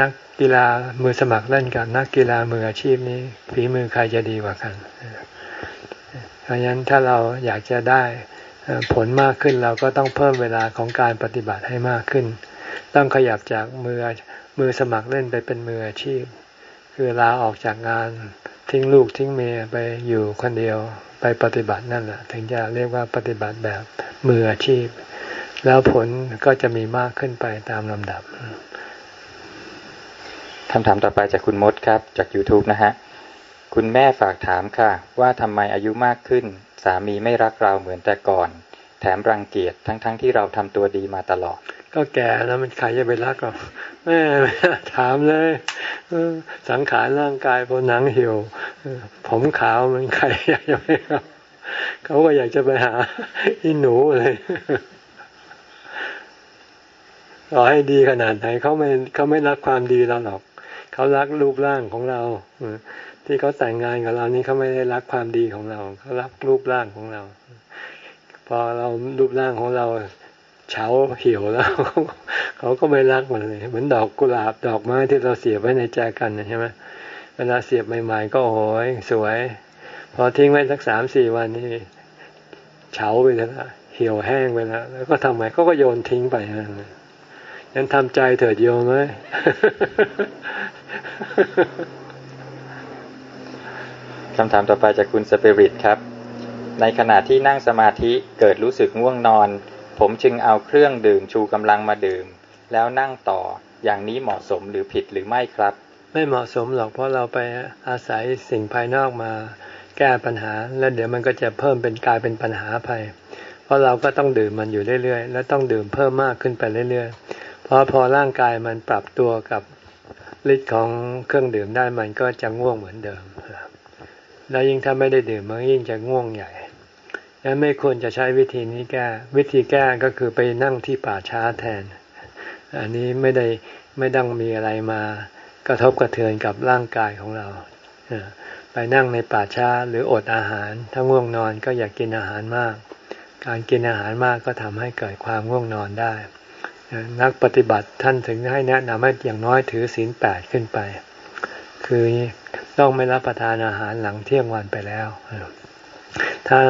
นักกีฬามือสมัครเล่นกับนักกีฬามืออาชีพนี้ฝีมือใครจะดีกว่ากันเพราะฉะนั้นถ้าเราอยากจะได้ผลมากขึ้นเราก็ต้องเพิ่มเวลาของการปฏิบัติให้มากขึ้น ต้องขยับจากมือมือสมัครเล่นไปเป็นมืออาชีพ คือลาออกจากงานทิ้งลูกทิ้งเมียไปอยู่คนเดียวไปปฏิบัตินั่นแหละถึงจะเรียกว่าปฏิบัติแบบมืออาชีพ แล้วผลก็จะมีมากขึ้นไปตามลำดับคำถามต่อไปจากคุณมดครับ จาก YouTube นะฮะ คุณแม่ฝากถามค่ะ ว่าทำไมอายุมากขึ้น สามีไม่รักเราเหมือนแต่ก่อน แถมรังเกียจทั้งๆทที่เราทำตัวดีมาตลอด ก็แก่แล้วมันใครจะไปรักหรอแม่ถามเลยสังขารร่างกายพอหนังเหี่ยวผมขาวมันใครอยากจะไปรับเขาก็อยากจะไปหาอีหนูเลยต่อให้ดีขนาดไหนเขาไม่เขาไม่รักความดีเราหรอกเขารักรูปร่างของเราที่เขาแต่งงานกับเรานี่เขาไม่ได้รักความดีของเราเขารักรูปร่างของเรา พอเรารูปร่างของเรา เฉาเหี่ยวแล้ว เขาก็ไม่รักมันเลย เหมือนดอกกุหลาบดอกไม้ที่เราเสียบไว้ในใจกันใช่ไหมเวลาเสียบใหม่ๆก็โอ้ยสวย พอทิ้งไว้สักสามสี่วันนี่เฉาไปแล้วเหี่ยวแห้งไปแล้วแล้วก็ทำไมเขาก็โยนทิ้งไปนั้นทำใจเถิดโยมไหมคำถามต่อไปจากคุณสเปริตครับ ในขณะที่นั่งสมาธิเกิดรู้สึกง่วงนอน ผมจึงเอาเครื่องดื่มชูกำลังมาดื่ม แล้วนั่งต่ออย่างนี้เหมาะสมหรือผิดหรือไม่ครับ ไม่เหมาะสมหรอกเพราะเราไปอาศัยสิ่งภายนอกมาแก้ปัญหา แล้วเดี๋ยวมันก็จะเพิ่มเป็นกลายเป็นปัญหาไป เพราะเราก็ต้องดื่มมันอยู่เรื่อยๆ และต้องดื่มเพิ่มมากขึ้นไปเรื่อยๆ เพราะพอร่างกายมันปรับตัวกับฤทธิ์ของเครื่องดื่มได้มันก็จะง่วงเหมือนเดิม แล้วยิ่งถ้าไม่ได้ดื่มมันยิ่งจะง่วงใหญ่ งั้นไม่ควรจะใช้วิธีนี้แก้วิธีแก้ก็คือไปนั่งที่ป่าช้าแทน อันนี้ไม่ได้ไม่ต้องมีอะไรมากระทบกระเทือนกับร่างกายของเราไปนั่งในป่าช้าหรืออดอาหาร ถ้าง่วงนอนก็อย่ากกินอาหารมาก การกินอาหารมากก็ทำให้เกิดความง่วงนอนได้ นักปฏิบัติท่านถึงให้แนะนำให้อย่างน้อยถือศีลแปดขึ้นไป คือต้องไม่รับประทานอาหารหลังเที่ยงวันไปแล้ว ถ้า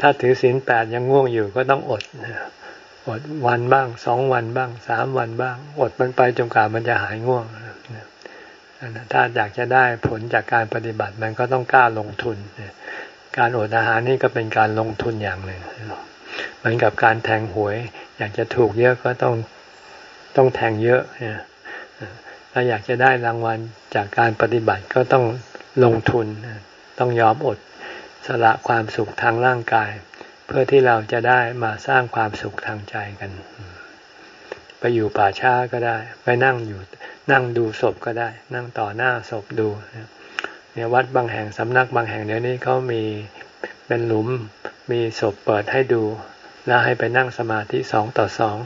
ถ้าถือศีลแปดยังง่วงอยู่ก็ต้องอดอดวันบ้างสองวันบ้างสามวันบ้าง อดมันไปจนกว่ามันจะหายง่วงถ้าอยากจะได้ผลจากการปฏิบัติมันก็ต้องกล้าลงทุน การอดอาหารนี่ก็เป็นการลงทุนอย่างหนึ่งเหมือนกับการแทงหวย อยากจะถูกเยอะก็ต้องต้องแทงเยอะถ้าอยากจะได้รางวัลจากการปฏิบัติก็ต้องลงทุน ต้องยอมอด สละความสุขทางร่างกาย เพื่อที่เราจะได้มาสร้างความสุขทางใจกัน ไปอยู่ป่าช้าก็ได้ ไปนั่งอยู่นั่งดูศพก็ได้ นั่งต่อหน้าศพดูเนี่ยวัดบางแห่งสำนักบางแห่งเดี๋ยวนี้เขามีเป็นหลุมมีศพเปิดให้ดู แล้วให้ไปนั่งสมาธิสองต่อสอง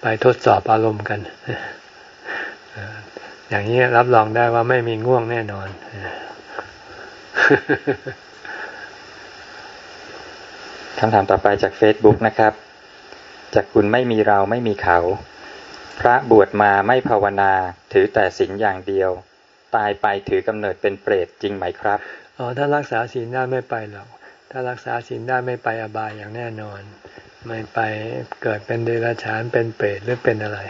ไปทดสอบอารมณ์กันอย่างนี้รับรองได้ว่าไม่มีง่วงแน่นอน คำถามต่อไปจากเฟซบุ๊กนะครับ จากคุณไม่มีเราไม่มีเขา พระบวชมาไม่ภาวนาถือแต่ศีลอย่างเดียว ตายไปถือกำเนิดเป็นเปรตจริงไหมครับอ๋อถ้ารักษาศีลได้ไม่ไปหรอกถ้ารักษาศีลได้ไม่ไปอบายอย่างแน่นอน ไม่ไปเกิดเป็นเดรัจฉานเป็นเปรตหรือเป็นอะไร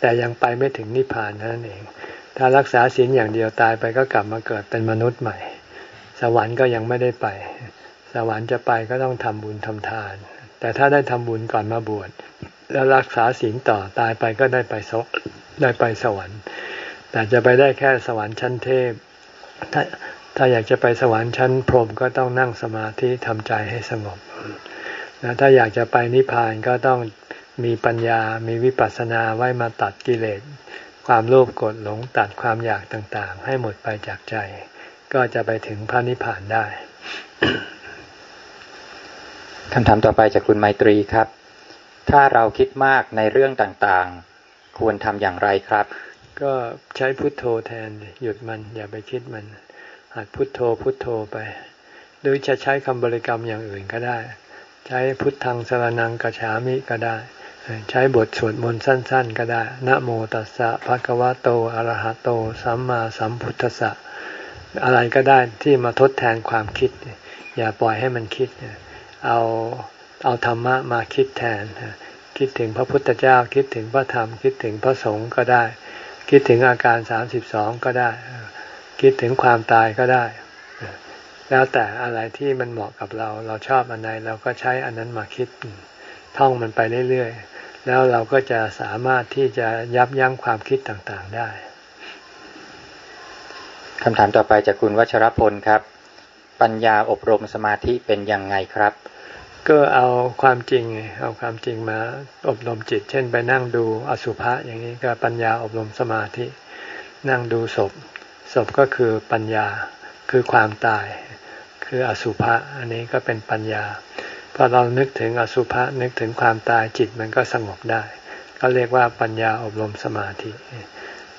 แต่ยังไปไม่ถึงนิพพานนั่นเอง ถ้ารักษาศีลอย่างเดียวตายไปก็กลับมาเกิดเป็นมนุษย์ใหม่ สวรรค์ก็ยังไม่ได้ไป สวรรค์จะไปก็ต้องทำบุญทำทาน แต่ถ้าได้ทำบุญก่อนมาบวชแล้วรักษาศีลต่อตายไปก็ได้ไปสได้ไปสวรรค์ แต่จะไปได้แค่สวรรค์ชั้นเทพ ถ้าถ้าอยากจะไปสวรรค์ชั้นพรหมก็ต้องนั่งสมาธิทำใจให้สงบนะถ้าอยากจะไปนิพพานก็ต้องมีปัญญา มีวิปัสสนาไว้มาตัดกิเลส ความโลภโกรธหลงตัดความอยากต่างๆ ให้หมดไปจากใจ ก็จะไปถึงพระนิพพานได้ คำถามต่อไปจากคุณไมตรีครับ ถ้าเราคิดมากในเรื่องต่างๆ ควรทำอย่างไรครับ ก็ใช้พุทโธแทนหยุดมันอย่าไปคิดมันหัดพุทโธพุทโธไป หรือจะใช้คำบริกรรมอย่างอื่นก็ได้ ใช้พุทธังสรนังกฉามิก็ได้ ใช้บทสวดมนต์สั้น ๆ ก็ได้นะโมตัสสะภะคะวะโตอะระหะโต สัมมาสัมพุทธัสสะอะไรก็ได้ที่มาทดแทนความคิด อย่าปล่อยให้มันคิด เอาเอาธรรมะมาคิดแทน คิดถึงพระพุทธเจ้า คิดถึงพระธรรม คิดถึงพระสงฆ์ก็ได้ คิดถึงอาการสามสิบสองก็ได้ คิดถึงความตายก็ได้ แล้วแต่อะไรที่มันเหมาะกับเรา เราชอบอันไหนเราก็ใช้อันนั้นมาคิด ท่องมันไปเรื่อยๆ แล้วเราก็จะสามารถที่จะยับยั้งความคิดต่างๆได้คำถามต่อไปจากคุณวัชรพลครับ ปัญญาอบรมสมาธิเป็นยังไงครับ ก็เอาความจริง เอาความจริงมาอบรมจิต เช่นไปนั่งดูอสุภะอย่างนี้ก็ปัญญาอบรมสมาธิ นั่งดูศพ ศพก็คือปัญญาคือความตาย คืออสุภะอันนี้ก็เป็นปัญญาพอเรานึกถึงอสุภะนึกถึงความตายจิตมันก็สงบได้ก็เรียกว่าปัญญาอบรมสมาธิ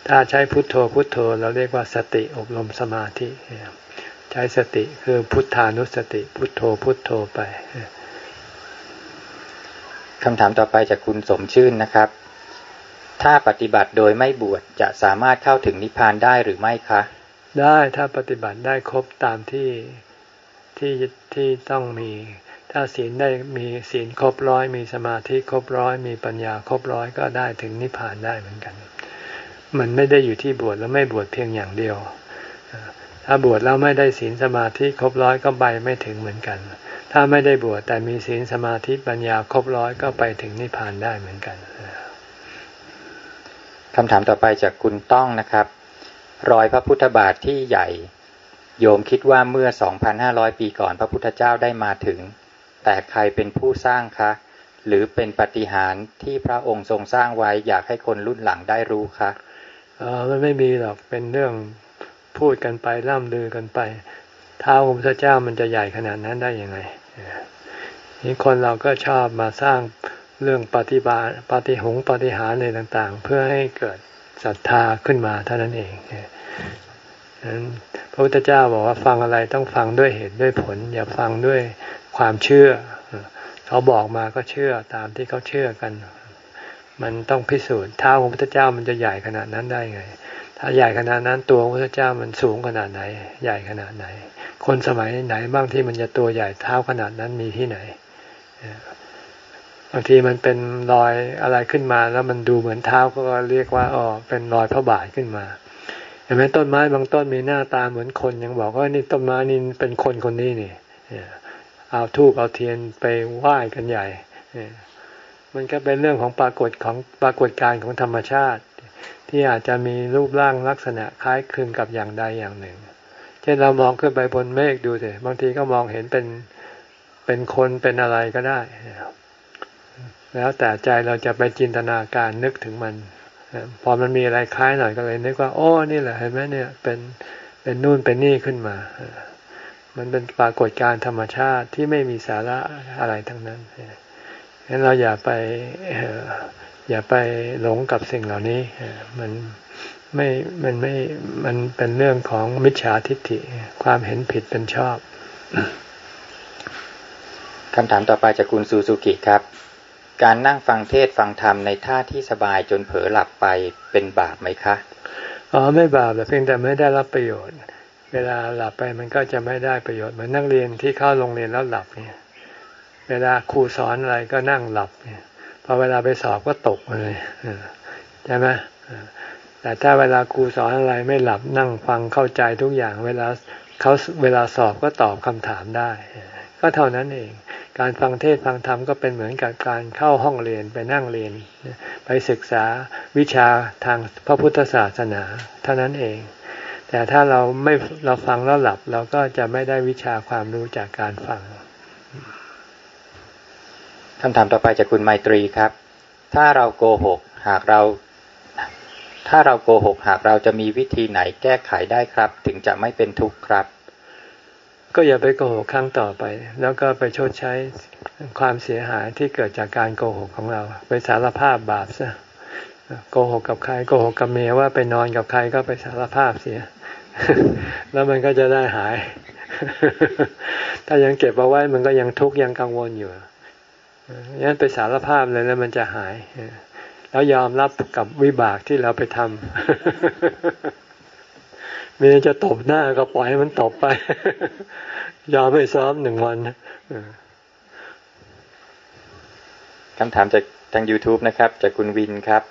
ถ้าใช้พุทโธพุทโธเราเรียกว่าสติอบรมสมาธิ ใช้สติคือพุทธานุสติ พุทโธพุทโธไป คำถามต่อไปจากคุณสมชื่นนะครับ ถ้าปฏิบัติโดยไม่บวชจะสามารถเข้าถึงนิพพานได้หรือไม่คะ ได้ถ้าปฏิบัติได้ครบตามที่ที่ที่ต้องมี ถ้าศีลได้มีศีลครบร้อยมีสมาธิครบร้อยมีปัญญาครบร้อยก็ได้ถึงนิพพานได้เหมือนกัน มันไม่ได้อยู่ที่บวชแล้วไม่บวชเพียงอย่างเดียว ถ้าบวชแล้วไม่ได้ศีลสมาธิครบร้อยก็ไปไม่ถึงเหมือนกัน ถ้าไม่ได้บวชแต่มีศีลสมาธิปัญญาครบร้อยก็ไปถึงนิพพานได้เหมือนกันคำถามต่อไปจากคุณต้องนะครับ รอยพระพุทธบาทที่ใหญ่ โยมคิดว่าเมื่อ 2,500 ปีก่อนพระพุทธเจ้าได้มาถึง แต่ใครเป็นผู้สร้างคะ หรือเป็นปฏิหารที่พระองค์ทรงสร้างไว้อยากให้คนรุ่นหลังได้รู้คะอ๋อมันไม่มีหรอกเป็นเรื่องพูดกันไปล่ำลือกันไปเท้าพระพุทธเจ้ามันจะใหญ่ขนาดนั้นได้ยังไง นี่คนเราก็ชอบมาสร้างเรื่องปฏิบาปฏิหงปฏิหารในต่าง ๆ เพื่อให้เกิดศรัทธาขึ้นมาเท่านั้นเองนั้นพระพุทธเจ้าบอกว่าฟังอะไรต้องฟังด้วยเหตุด้วยผล อย่าฟังด้วยความเชื่อ เขาบอกมาก็เชื่อตามที่เขาเชื่อกัน มันต้องพิสูจน์เท้าของพระพุทธเจ้ามันจะใหญ่ขนาดนั้นได้ไง ถ้าใหญ่ขนาดนั้นตัวพระพุทธเจ้ามันสูงขนาดไหน ใหญ่ขนาดไหน คนสมัยไหนบ้างที่มันจะตัวใหญ่เท้าขนาดนั้นมีที่ไหนบางทีมันเป็นรอยอะไรขึ้นมา แล้วมันดูเหมือนเท้าก็เรียกว่าอ๋อเป็นรอยพระบาทขึ้นมาเห็นไหมต้นไม้บางต้นมีหน้าตาเหมือนคนยังบอกว่านี่ต้นไม้นี่เป็นคนคนนี้นี่เอาทูบเอาเทียนไปไหว้กันใหญ่มันก็เป็นเรื่องของปรากฏของปรากฏการของธรรมชาติ ที่อาจจะมีรูปร่างลักษณะคล้ายคลึงกับอย่างใดอย่างหนึ่ง เช่นเรามองขึ้นไปบนเมฆดูสิบางทีก็มองเห็นเป็นเป็นคนเป็นอะไรก็ได้ แล้วแต่ใจเราจะไปจินตนาการนึกถึงมันพอมันมีอะไรคล้ายหน่อยก็เลยนึกว่า โอ้นี่แหละเห็นไหมเนี่ยเป็นเป็นนู่นเป็นนี่ขึ้นมา มันเป็นปรากฏการธรรมชาติที่ไม่มีสาระอะไรทั้งนั้นงั้นเราอย่าไป อย่าไปหลงกับสิ่งเหล่านี้ มันไม่มันไม่มันเป็นเรื่องของมิจฉาทิฏฐิ ความเห็นผิดเป็นชอบคำถามต่อไปจากคุณซูซูกิครับ การนั่งฟังเทศฟังธรรมในท่าที่สบายจนเผลอหลับไปเป็นบาปไหมคะอ๋อไม่บาปแต่เพียงแต่ไม่ได้รับประโยชน์ เวลาหลับไปมันก็จะไม่ได้ประโยชน์เหมือนนักเรียนที่เข้าโรงเรียนแล้วหลับเนี่ย เวลาครูสอนอะไรก็นั่งหลับเนี่ย พอเวลาไปสอบก็ตกเลยใช่ไหมแต่ถ้าเวลาครูสอนอะไรไม่หลับนั่งฟังเข้าใจทุกอย่างเวลาเขาเวลาสอบก็ตอบคำถามได้ ก็เท่านั้นเอง การฟังเทศฟังธรรมก็เป็นเหมือนกับการเข้าห้องเรียนไปนั่งเรียน ไปศึกษาวิชาทางพระพุทธศาสนา เท่านั้นเอง แต่ถ้าเราไม่เราฟังแล้วหลับเราก็จะไม่ได้วิชาความรู้จากการฟัง คำถามต่อไปจากคุณไมตรีครับ ถ้าเราโกหกหากเรา ถ้าเราโกหกหากเราจะมีวิธีไหนแก้ไขได้ครับ ถึงจะไม่เป็นทุกข์ครับ ก็อย่าไปโกหกครั้งต่อไป แล้วก็ไปชดใช้ความเสียหายที่เกิดจากการโกหกของเรา ไปสารภาพบาปซะโกหกกับใครโกหกกับเมียว่าไปนอนกับใครก็ไปสารภาพเสีย แล้วมันก็จะได้หาย ถ้ายังเก็บเอาไว้มันก็ยังทุกข์ยังกังวลอยู่ ยันไปสารภาพเลยแล้วมันจะหาย แล้วยอมรับกับวิบากที่เราไปทำเมีจะตบหน้าก็ปล่อยให้มันตบไป ยอมไม่ซ้อมหนึ่งวันคำถามจากทาง YouTube นะครับ จากคุณวินครับ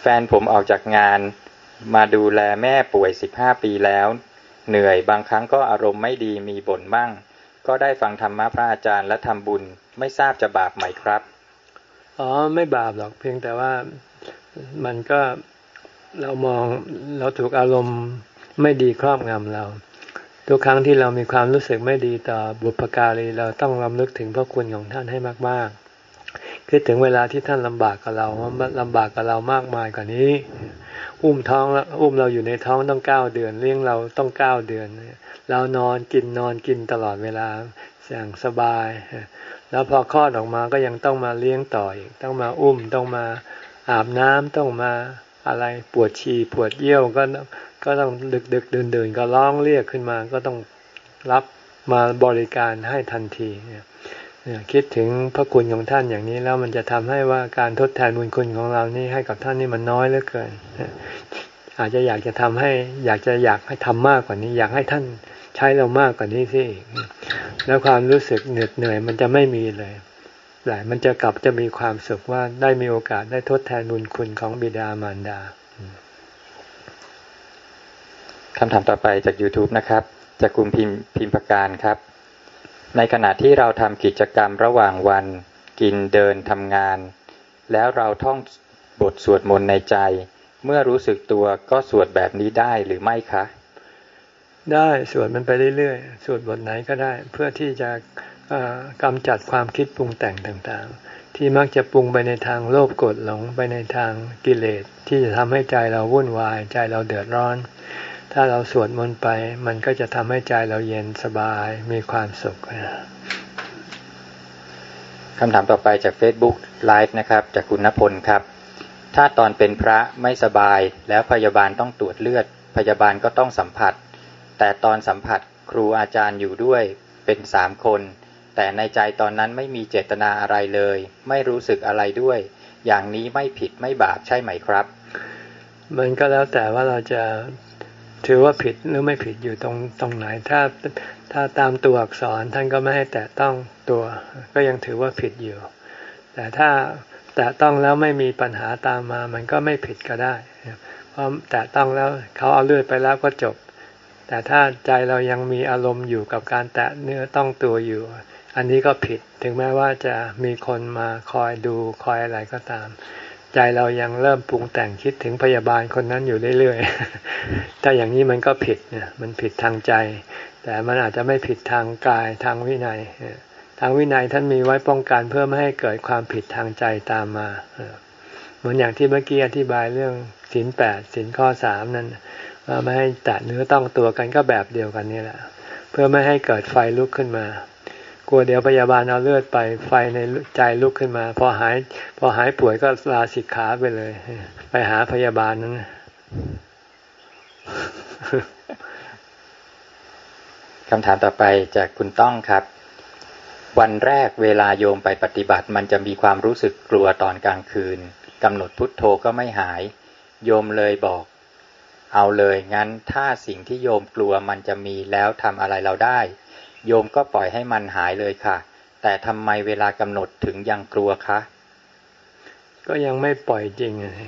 แฟนผมออกจากงานมาดูแลแม่ป่วยสิบห้าปีแล้ว เหนื่อยบางครั้งก็อารมณ์ไม่ดีมีบ่นบ้าง ก็ได้ฟังธรรมะพระอาจารย์และทำบุญ ไม่ทราบจะบาปไหมครับ อ๋อไม่บาปหรอกเพียงแต่ว่ามันก็เรามองเราถูกอารมณ์ไม่ดีครอบงำเรา ทุกครั้งที่เรามีความรู้สึกไม่ดีต่อบุพการีเราต้องรำลึกถึงพระคุณของท่านให้มากๆ คือถึงเวลาที่ท่านลำบากกับเราลำบากกับเรามากมายกว่านี้ อุ้มท้องแล้วอุ้มเราอยู่ในท้องต้องเก้าเดือนเลี้ยงเราต้องเก้าเดือน เรานอนกินนอนกินตลอดเวลาอย่างสบาย แล้วพอคลอดออกมาก็ยังต้องมาเลี้ยงต่ออีก ต้องมาอุ้ม ต้องมาอาบน้ำต้องมาอะไรปวดฉี่ปวดเยี่ยวก็ก็ต้องดึกดึกเดินเดินก็ร้องเรียกขึ้นมา ก็ต้องรับมาบริการให้ทันทีเนี่ยคิดถึงพระคุณของท่านอย่างนี้แล้วมันจะทำให้ว่าการทดแทนบุญคุณของเรานี่ให้กับท่านนี่มันน้อยเหลือเกิน อาจจะอยากจะทำให้ อยากจะอยากให้ทำมากกว่านี้ อยากให้ท่าน ใช้เรามากกว่านี้สิแล้วความรู้สึกเหนื่อยเหนื่อยมันจะไม่มีเลยแต่มันจะกลับจะมีความสุขว่าได้มีโอกาสได้ทดแทนบุญคุณของบิดามารดาคำถามต่อไปจาก YouTube นะครับ จากคุณพิมพิมพการครับ ในขณะที่เราทำกิจกรรมระหว่างวัน กินเดินทำงาน แล้วเราท่องบทสวดมนต์ในใจ เมื่อรู้สึกตัวก็สวดแบบนี้ได้หรือไม่คะ ได้สวดมันไปเรื่อยๆ สวดบทไหนก็ได้ เพื่อที่จะกำจัดความคิดปรุงแต่งต่างๆ ที่มักจะปรุงไปในทางโลภโกรธหลงไปในทางกิเลส ที่จะทำให้ใจเราวุ่นวาย ใจเราเดือดร้อน ถ้าเราสวดมนต์ไป มันก็จะทำให้ใจเราเย็นสบายมีความสุขคำถามต่อไปจาก Facebook Live นะครับ จากคุณณพลครับ ถ้าตอนเป็นพระไม่สบายแล้วพยาบาลต้องตรวจเลือด พยาบาลก็ต้องสัมผัส แต่ตอนสัมผัสครูอาจารย์อยู่ด้วยเป็นสามคน แต่ในใจตอนนั้นไม่มีเจตนาอะไรเลย ไม่รู้สึกอะไรด้วย อย่างนี้ไม่ผิดไม่บาปใช่ไหมครับ มันก็แล้วแต่ว่าเราจะถือว่าผิดหรือไม่ผิดอยู่ตรงตรงไหน ถ้าถ้าตามตัวอักษรท่านก็ไม่ให้แตะต้องตัว ก็ยังถือว่าผิดอยู่ แต่ถ้าแตะต้องแล้วไม่มีปัญหาตามมา มันก็ไม่ผิดก็ได้เพราะแตะต้องแล้วเขาเอาเลือดไปแล้วก็จบ แต่ถ้าใจเรายังมีอารมณ์อยู่กับการแตะเนื้อต้องตัวอยู่ อันนี้ก็ผิดถึงแม้ว่าจะมีคนมาคอยดูคอยอะไรก็ตาม ใจเรายังเริ่มปรุงแต่งคิดถึงพยาบาลคนนั้นอยู่เรื่อยๆถ้าอย่างนี้มันก็ผิดเนี่ยมันผิดทางใจ แต่มันอาจจะไม่ผิดทางกายทางวินัยทางวินัยท่านมีไว้ป้องกันเพื่อไม่ให้เกิดความผิดทางใจตามมาเหมือนอย่างที่เมื่อกี้อธิบายเรื่องสินแปดสินข้อสามนั้น ไม่ให้แตะเนื้อต้องตัวกันก็แบบเดียวกันนี่แหละ เพื่อไม่ให้เกิดไฟลุกขึ้นมา กลัวเดี๋ยวพยาบาลเอาเลือดไปไฟในใจลุกขึ้นมา พอหาย พอหายป่วยก็ลาสิกขาไปเลย ไปหาพยาบาลนั้นคำถามต่อไปจากคุณต้องครับ วันแรกเวลาโยมไปปฏิบัติ มันจะมีความรู้สึกกลัวตอนกลางคืนกำหนดพุทโธก็ไม่หาย โยมเลยบอก เอาเลยงั้นถ้าสิ่งที่โยมกลัวมันจะมีแล้วทำอะไรเราได้ โยมก็ปล่อยให้มันหายเลยค่ะ แต่ทำไมเวลากำหนดถึงยังกลัวคะ ก็ยังไม่ปล่อยจริงเลย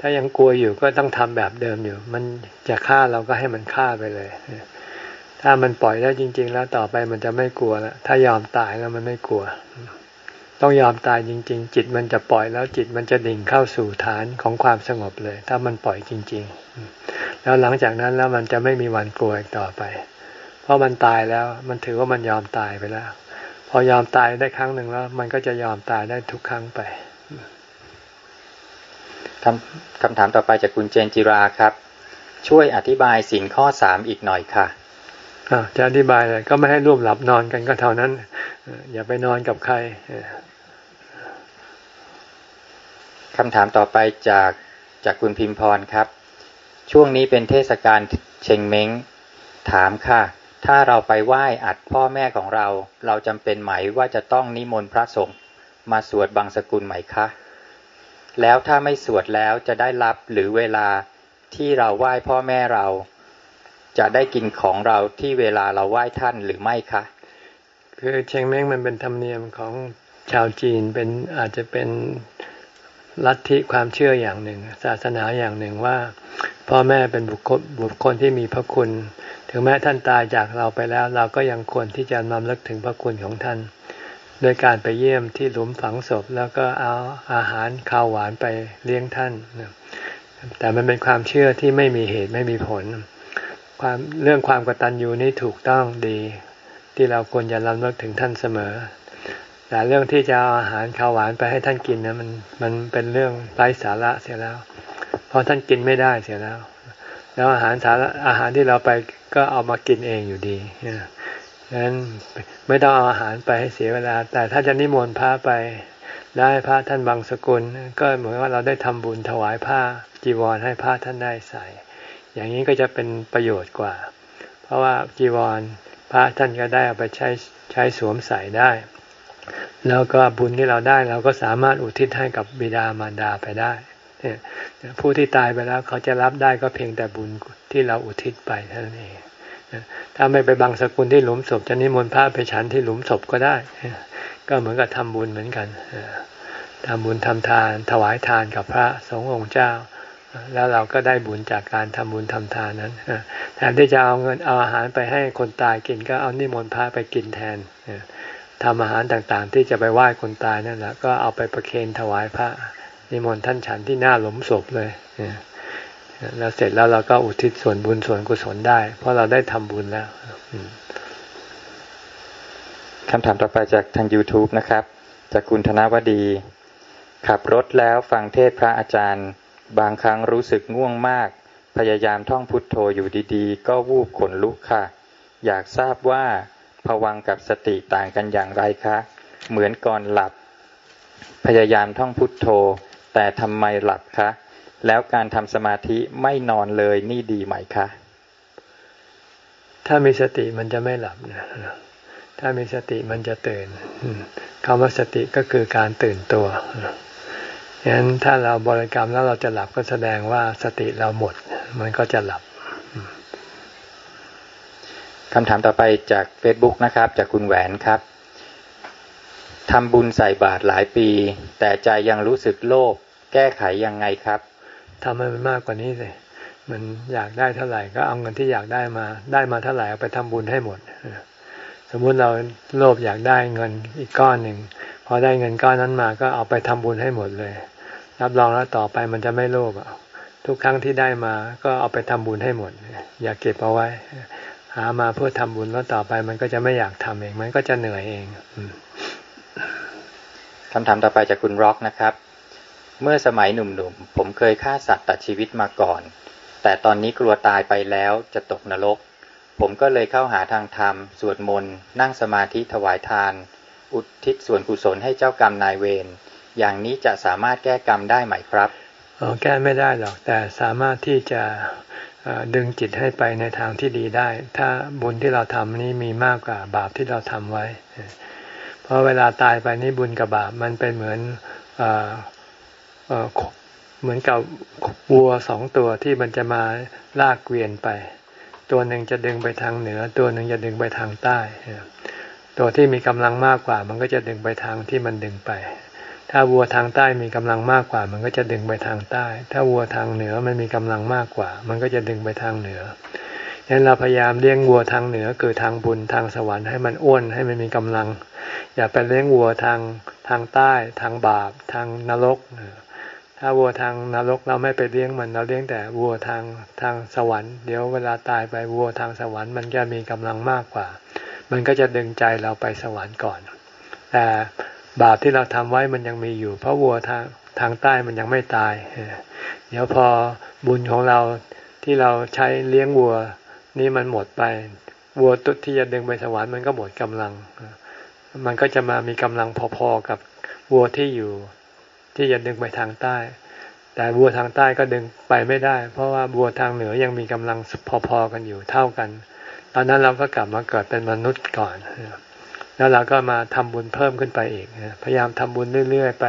ถ้ายังกลัวอยู่ก็ต้องทำแบบเดิมอยู่ มันจะฆ่าเราก็ให้มันฆ่าไปเลย ถ้ามันปล่อยได้จริง ๆ แล้วต่อไปมันจะไม่กลัวแล้ว ถ้ายอมตายแล้วมันไม่กลัว ต้องยอมตายจริง ๆ จิตมันจะปล่อยแล้วจิตมันจะดิ่งเข้าสู่ฐานของความสงบเลย ถ้ามันปล่อยจริง ๆ แล้วหลังจากนั้นแล้วมันจะไม่มีวันกลัวอีกต่อไปราะมันตายแล้วมันถือว่ามันยอมตายไปแล้ว พอยอมตายได้ครั้งหนึ่งแล้ว มันก็จะยอมตายได้ทุกครั้งไปคำคำถามต่อไปจากคุณเจนจิราครับ ช่วยอธิบายสินข้อสามอีกหน่อยค่ะอ่าจะอธิบายเลยก็ไม่ให้ร่วมหลับนอนกันก็เท่านั้น อย่าไปนอนกับใคร คำถามต่อไปจากจากคุณพิมพรครับ ช่วงนี้เป็นเทศกาลเชงเม้งถามค่ะ ถ้าเราไปไหว้อัดพ่อแม่ของเรา เราจำเป็นไหมว่าจะต้องนิมนต์พระสงฆ์มาสวดบางสกุลไหมคะ แล้วถ้าไม่สวดแล้วจะได้รับหรือเวลาที่เราไหว้พ่อแม่เรา จะได้กินของเราที่เวลาเราไหว้ท่านหรือไม่คะ คือเชงเม้งมันเป็นธรรมเนียมของชาวจีนเป็นอาจจะเป็น ลัทธิความเชื่ออย่างหนึ่ง ศาสนาอย่างหนึ่งว่า พ่อแม่เป็นบุคคลบุคคลที่มีพระคุณ ถึงแม้ท่านตายจากเราไปแล้ว เราก็ยังควรที่จะนำลึกถึงพระคุณของท่าน โดยการไปเยี่ยมที่หลุมฝังศพ แล้วก็เอาอาหารข้าวหวานไปเลี้ยงท่าน แต่มันเป็นความเชื่อที่ไม่มีเหตุไม่มีผล ความเรื่องความกตัญญูนี่ถูกต้องดี ที่เราควรจะรำลึกถึงท่านเสมอ แต่เรื่องที่จะเอาอาหารข้าวหวานไปให้ท่านกินนะมันมันเป็นเรื่องไร้สาระเสียแล้ว เพราะท่านกินไม่ได้เสียแล้ว แล้วอาหารสาระอาหารที่เราไปก็เอามากินเองอยู่ดีดังนั้นไม่ต้องเอาอาหารไปให้เสียเวลา แต่ถ้าจะนิมนต์พระไปได้พระท่านบางสกุล ก็เหมือนว่าเราได้ทำบุญถวายผ้าจีวรให้พระท่านได้ใส่ อย่างนี้ก็จะเป็นประโยชน์กว่า เพราะว่าจีวรพระท่านก็ได้เอาไปใช้ใช้สวมใส่ได้ แล้วก็บุญที่เราได้เราก็สามารถอุทิศให้กับบิดามารดาไปได้ผู้ที่ตายไปแล้วเขาจะรับได้ก็เพียงแต่บุญที่เราอุทิศไปเท่านั้นเองถ้าไม่ไปบังสกุลที่หลุมศพจะนิมนต์พระไปฉันที่หลุมศพก็ได้ ก็เหมือนกับทำบุญเหมือนกันทำบุญทำทานถวายทานกับพระสงฆ์องค์เจ้า แล้วเราก็ได้บุญจากการทำบุญทำทานนั้นแทนที่จะเอาเงินเอาอาหารไปให้คนตายกินก็เอานิมนต์พระไปกินแทน ทำอาหารต่างๆ ที่จะไปไหว้คนตายนั่นแหละก็เอาไปประเคนถวายพระนิมนต์ท่านฉันที่หน้าหลุมศพเลยแล้วเสร็จแล้วเราก็อุทิศส่วนบุญส่วนกุศลได้ เพราะเราได้ทำบุญแล้วคำถามต่อไปจากทาง YouTube นะครับ จากคุณธนวดี ขับรถแล้วฟังเทศพระอาจารย์ บางครั้งรู้สึกง่วงมาก พยายามท่องพุทโธอยู่ดีๆ ก็วูบขนลุกค่ะ อยากทราบว่า ผวังกับสติต่างกันอย่างไรคะ เหมือนก่อนหลับ พยายามท่องพุทโธ แต่ทำไมหลับคะ แล้วการทำสมาธิไม่นอนเลยนี่ดีไหมคะ ถ้ามีสติมันจะไม่หลับนะถ้ามีสติมันจะตื่นคำว่าสติก็คือการตื่นตัวฉะนั้นถ้าเราบริกรรมแล้วเราจะหลับก็แสดงว่าสติเราหมด มันก็จะหลับ คำถามต่อไปจาก Facebook นะครับ จากคุณแหวนครับทำบุญใส่บาตรหลายปี แต่ใจยังรู้สึกโลภแก้ไขยังไงครับทำให้มันมากกว่านี้สิมันอยากได้เท่าไหร่ก็เอาเงินที่อยากได้มา ได้มาเท่าไหร่เอาไปทำบุญให้หมด สมมุติเราโลภอยากได้เงินอีกก้อนหนึ่งพอได้เงินก้อนนั้นมาก็เอาไปทำบุญให้หมดเลย รับรองแล้วต่อไปมันจะไม่โลภทุกครั้งที่ได้มาก็เอาไปทำบุญให้หมด อย่าเก็บเอาไว้ หามาเพื่อทำบุญแล้วต่อไปมันก็จะไม่อยากทำเอง มันก็จะเหนื่อยเองคำถามต่อไปจากคุณร็อกนะครับ เมื่อสมัยหนุ่มๆ ผมเคยฆ่าสัตว์ตัดชีวิตมาก่อน แต่ตอนนี้กลัวตายไปแล้วจะตกนรก ผมก็เลยเข้าหาทางธรรม สวดมนต์ นั่งสมาธิถวายทาน อุทิศส่วนกุศลให้เจ้ากรรมนายเวร อย่างนี้จะสามารถแก้กรรมได้ไหมครับอ๋อแก้ไม่ได้หรอก แต่สามารถที่จะ ดึงจิตให้ไปในทางที่ดีได้ ถ้าบุญที่เราทำนี้มีมากกว่าบาปที่เราทำไว้ เพราะเวลาตายไปนี่บุญกับบาปมันเป็นเหมือนเหมือนกับวัวสองตัวที่มันจะมาลากเกวียนไป ตัวหนึ่งจะดึงไปทางเหนือ ตัวหนึ่งจะดึงไปทางใต้ ตัวที่มีกำลังมากกว่า มันก็จะดึงไปทางที่มันดึงไป ถ้าวัวทางใต้มีกำลังมากกว่า มันก็จะดึงไปทางใต้ ถ้าวัวทางเหนือมันมีกำลังมากกว่า มันก็จะดึงไปทางเหนือฉะนั้นเราพยายามเลี้ยงวัวทางเหนือคือทางบุญทางสวรรค์ให้มันอ้วนให้มันมีกำลัง อย่าไปเลี้ยงวัวทางทางใต้ ทางบาป ทางนรก ถ้าวัวทางนรกเราไม่ไปเลี้ยงมันเราเลี้ยงแต่วัวทางทางสวรรค์เดี๋ยวเวลาตายไปวัวทางสวรรค์มันจะมีกำลังมากกว่า มันก็จะดึงใจเราไปสวรรค์ก่อน แต่ บาปที่เราทำไว้มันยังมีอยู่ เพราะวัวทางทางใต้มันยังไม่ตาย เดี๋ยวพอบุญของเราที่เราใช้เลี้ยงวัว นี่มันหมดไป วัวตุที่จะดึงไปสวรรค์มันก็หมดกำลัง มันก็จะมามีกำลังพอๆกับวัวที่อยู่ ที่จะดึงไปทางใต้ แต่วัวทางใต้ก็ดึงไปไม่ได้ เพราะว่าวัวทางเหนือยังมีกำลังพอๆกันอยู่เท่ากัน ตอนนั้นเราก็กลับมาเกิดเป็นมนุษย์ก่อน แล้วเราก็มาทำบุญเพิ่มขึ้นไปอีกพยายามทำบุญเรื่อยๆไป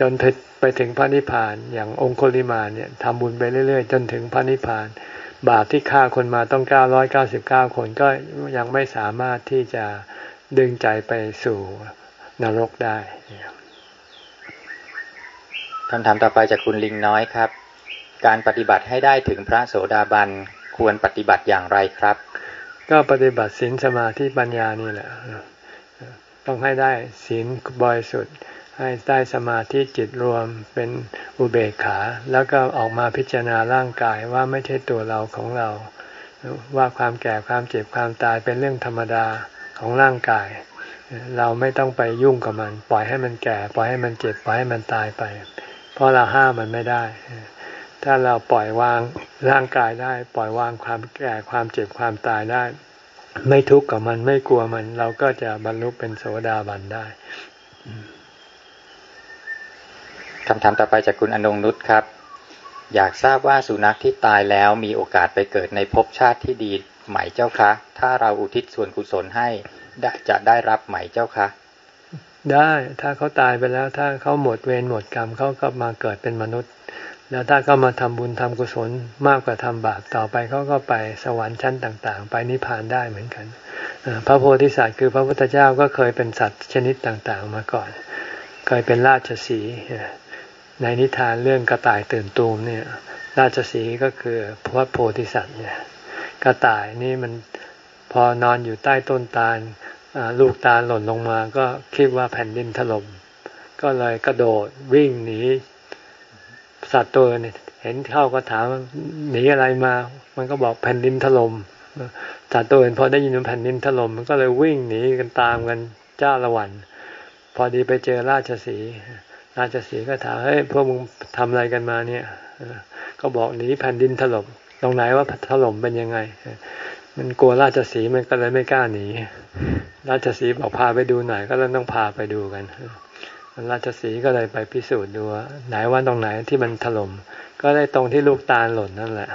จนไปถึงพระนิพพาน อย่างองคุลิมาเนี่ยทำบุญไปเรื่อย ๆ จนถึงพระนิพพาน บาปที่ฆ่าคนมาต้องเก้าร้อยเก้าสิบเก้าคนก็ยังไม่สามารถที่จะดึงใจไปสู่นรกได้คำถามต่อไปจากคุณลิงน้อยครับ การปฏิบัติให้ได้ถึงพระโสดาบันควรปฏิบัติอย่างไรครับ ก็ปฏิบัติศีลสมาธิปัญญานี่แหละ ต้องให้ได้ศีลบริสุทธิ์ ให้ได้สมาธิจิตรวมเป็นอุเบกขา แล้วก็ออกมาพิจารณาร่างกายว่าไม่ใช่ตัวเราของเรา ว่าความแก่ความเจ็บความตายเป็นเรื่องธรรมดาของร่างกาย เราไม่ต้องไปยุ่งกับมัน ปล่อยให้มันแก่ ปล่อยให้มันเจ็บปล่อยให้มันตายไป เพราะเราห้ามมันไม่ได้ ถ้าเราปล่อยวางร่างกายได้ ปล่อยวางความแก่ความเจ็บความตายได้ ไม่ทุกข์กับมันไม่กลัวมัน เราก็จะบรรลุเป็นโสดาบันได้คำถามต่อไปจากคุณอนงนุชครับ อยากทราบว่าสุนัขที่ตายแล้วมีโอกาสไปเกิดในภพชาติที่ดีไหมเจ้าคะ ถ้าเราอุทิศส่วนกุศลให้จะได้รับไหมเจ้าคะได้ถ้าเขาตายไปแล้ว ถ้าเขาหมดเวรหมดกรรมเขาก็มาเกิดเป็นมนุษย์ แล้วถ้าเขามาทำบุญทำกุศลมากกว่าทำบาปต่อไปเขาก็ไปสวรรค์ชั้นต่าง ๆ ไปนิพพานได้เหมือนกันพระโพธิสัตว์คือพระพุทธเจ้าก็เคยเป็นสัตว์ชนิดต่างๆ มาก่อน เคยเป็นราชสีในนิทานเรื่องกระต่ายตื่นตูมเนี่ย ราชสีก็คือพระโพธิสัตว์เนี่ยกระต่ายนี่มันพอนอนอยู่ใต้ต้นตาลลูกตาลหล่นลงมา ก็คิดว่าแผ่นดินถล่มก็เลยกระโดดวิ่งหนี สัตว์ตัวนี่เห็นเข้าก็ถามหนีอะไรมา มันก็บอกแผ่นดินถลม่มสัตว์ตัวอื่นพอได้ยินว่าแผ่นดินถลม่มมันก็เลยวิ่งหนีกันตามกันเจ้าละวัน พอดีไปเจอราชสีราชสีก็ถามเฮ้ยพวกมึงทำอะไรกันมาเนี่ยก็บอกหนีแผ่นดินถลม่มตรงไหนว่าถล่มเป็นยังไง มันกลัวราชสีมันก็เลยไม่กล้าหนี ราชสีบอกพาไปดูหน่อยก็เลยต้องพาไปดูกัน ราชสีก็เลยไปพิสูจน์ดูว่าไหนว่าตรงไหนที่มันถล่มก็ได้ตรงที่ลูกตาลหล่นนั่นแหละ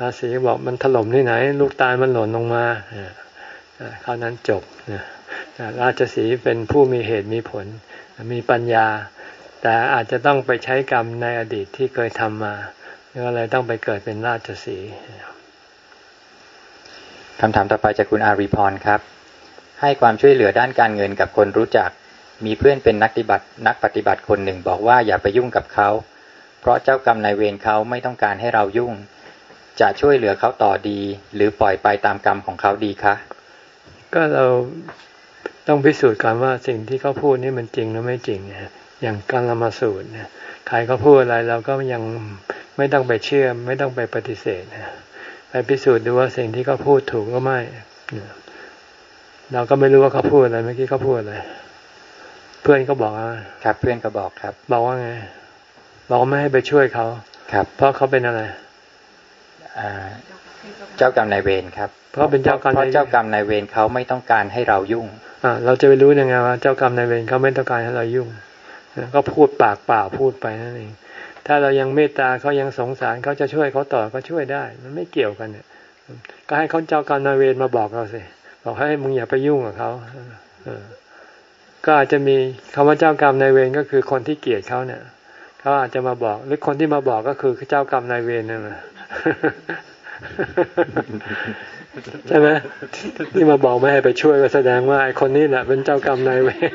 ราศีบอกมันถล่มที่ไหน ลูกตาลมันหล่นลงมาคราวนั้นจบราชสีเป็นผู้มีเหตุมีผล มีปัญญา แต่อาจจะต้องไปใช้กรรมในอดีตที่เคยทำมาก็เลยต้องไปเกิดเป็นราชสีคำถามต่อไปจากคุณอารีพรครับ ให้ความช่วยเหลือด้านการเงินกับคนรู้จัก มีเพื่อนเป็นนักปฏิบัติ นักปฏิบัติคนหนึ่งบอกว่าอย่าไปยุ่งกับเขา เพราะเจ้ากรรมนายเวรเขาไม่ต้องการให้เรายุ่ง จะช่วยเหลือเขาต่อดี หรือปล่อยไปตามกรรมของเขาดีคะ ก็เราต้องพิสูจน์ก่อนว่าสิ่งที่เขาพูดนี่มันจริงหรือไม่จริงอย่างการละมาสูตรเนี่ยใครเขาพูดอะไรเราก็ยังไม่ต้องไปเชื่อไม่ต้องไปปฏิเสธนะไปพิสูจน์ดูว่าสิ่งที่เขาพูดถูกหรือไม่ เราก็ไม่รู้ว่าเขาพูดอะไรเมื่อกี้เขาพูดอะไร เพื่อนก็บอกว่าครับเพื่อนก็บอกครับ บอกว่าไงบอกไม่ให้ไปช่วยเขาครับ เพราะเขาเป็นอะไรเจ้ากรรมนายเวรครับ เพราะเป็นเจ้ากรรมเพราะเจ้ากรรมนายเวรเขาไม่ต้องการให้เรายุ่งอ่าเราจะไปรู้ยังไงว่าเจ้ากรรมนายเวรเขาไม่ต้องการให้เรายุ่งก็พูดปากเปล่าพูดไปนั่นเองถ้าเรายังเมตตาเขายังสงสารเขาจะช่วยเขาต่อก็ช่วยได้ มันไม่เกี่ยวกันเนี่ยก็ให้เขาเจ้ากรรมนายเวรมาบอกเราสิบอกให้มึงอย่าไปยุ่งกับเขา ก็อาจจะมีคำว่าเจ้ากรรมนายเวรก็คือคนที่เกลียดเขาเนี่ยเขาอาจจะมาบอกหรือคนที่มาบอกก็คือเจ้ากรรมนายเวรนั่นแหละใช่ไหมที่มาบอกไม่ให้ไปช่วยก็แสดงว่าไอ้คนนี้แหละเป็นเจ้ากรรมนายเวร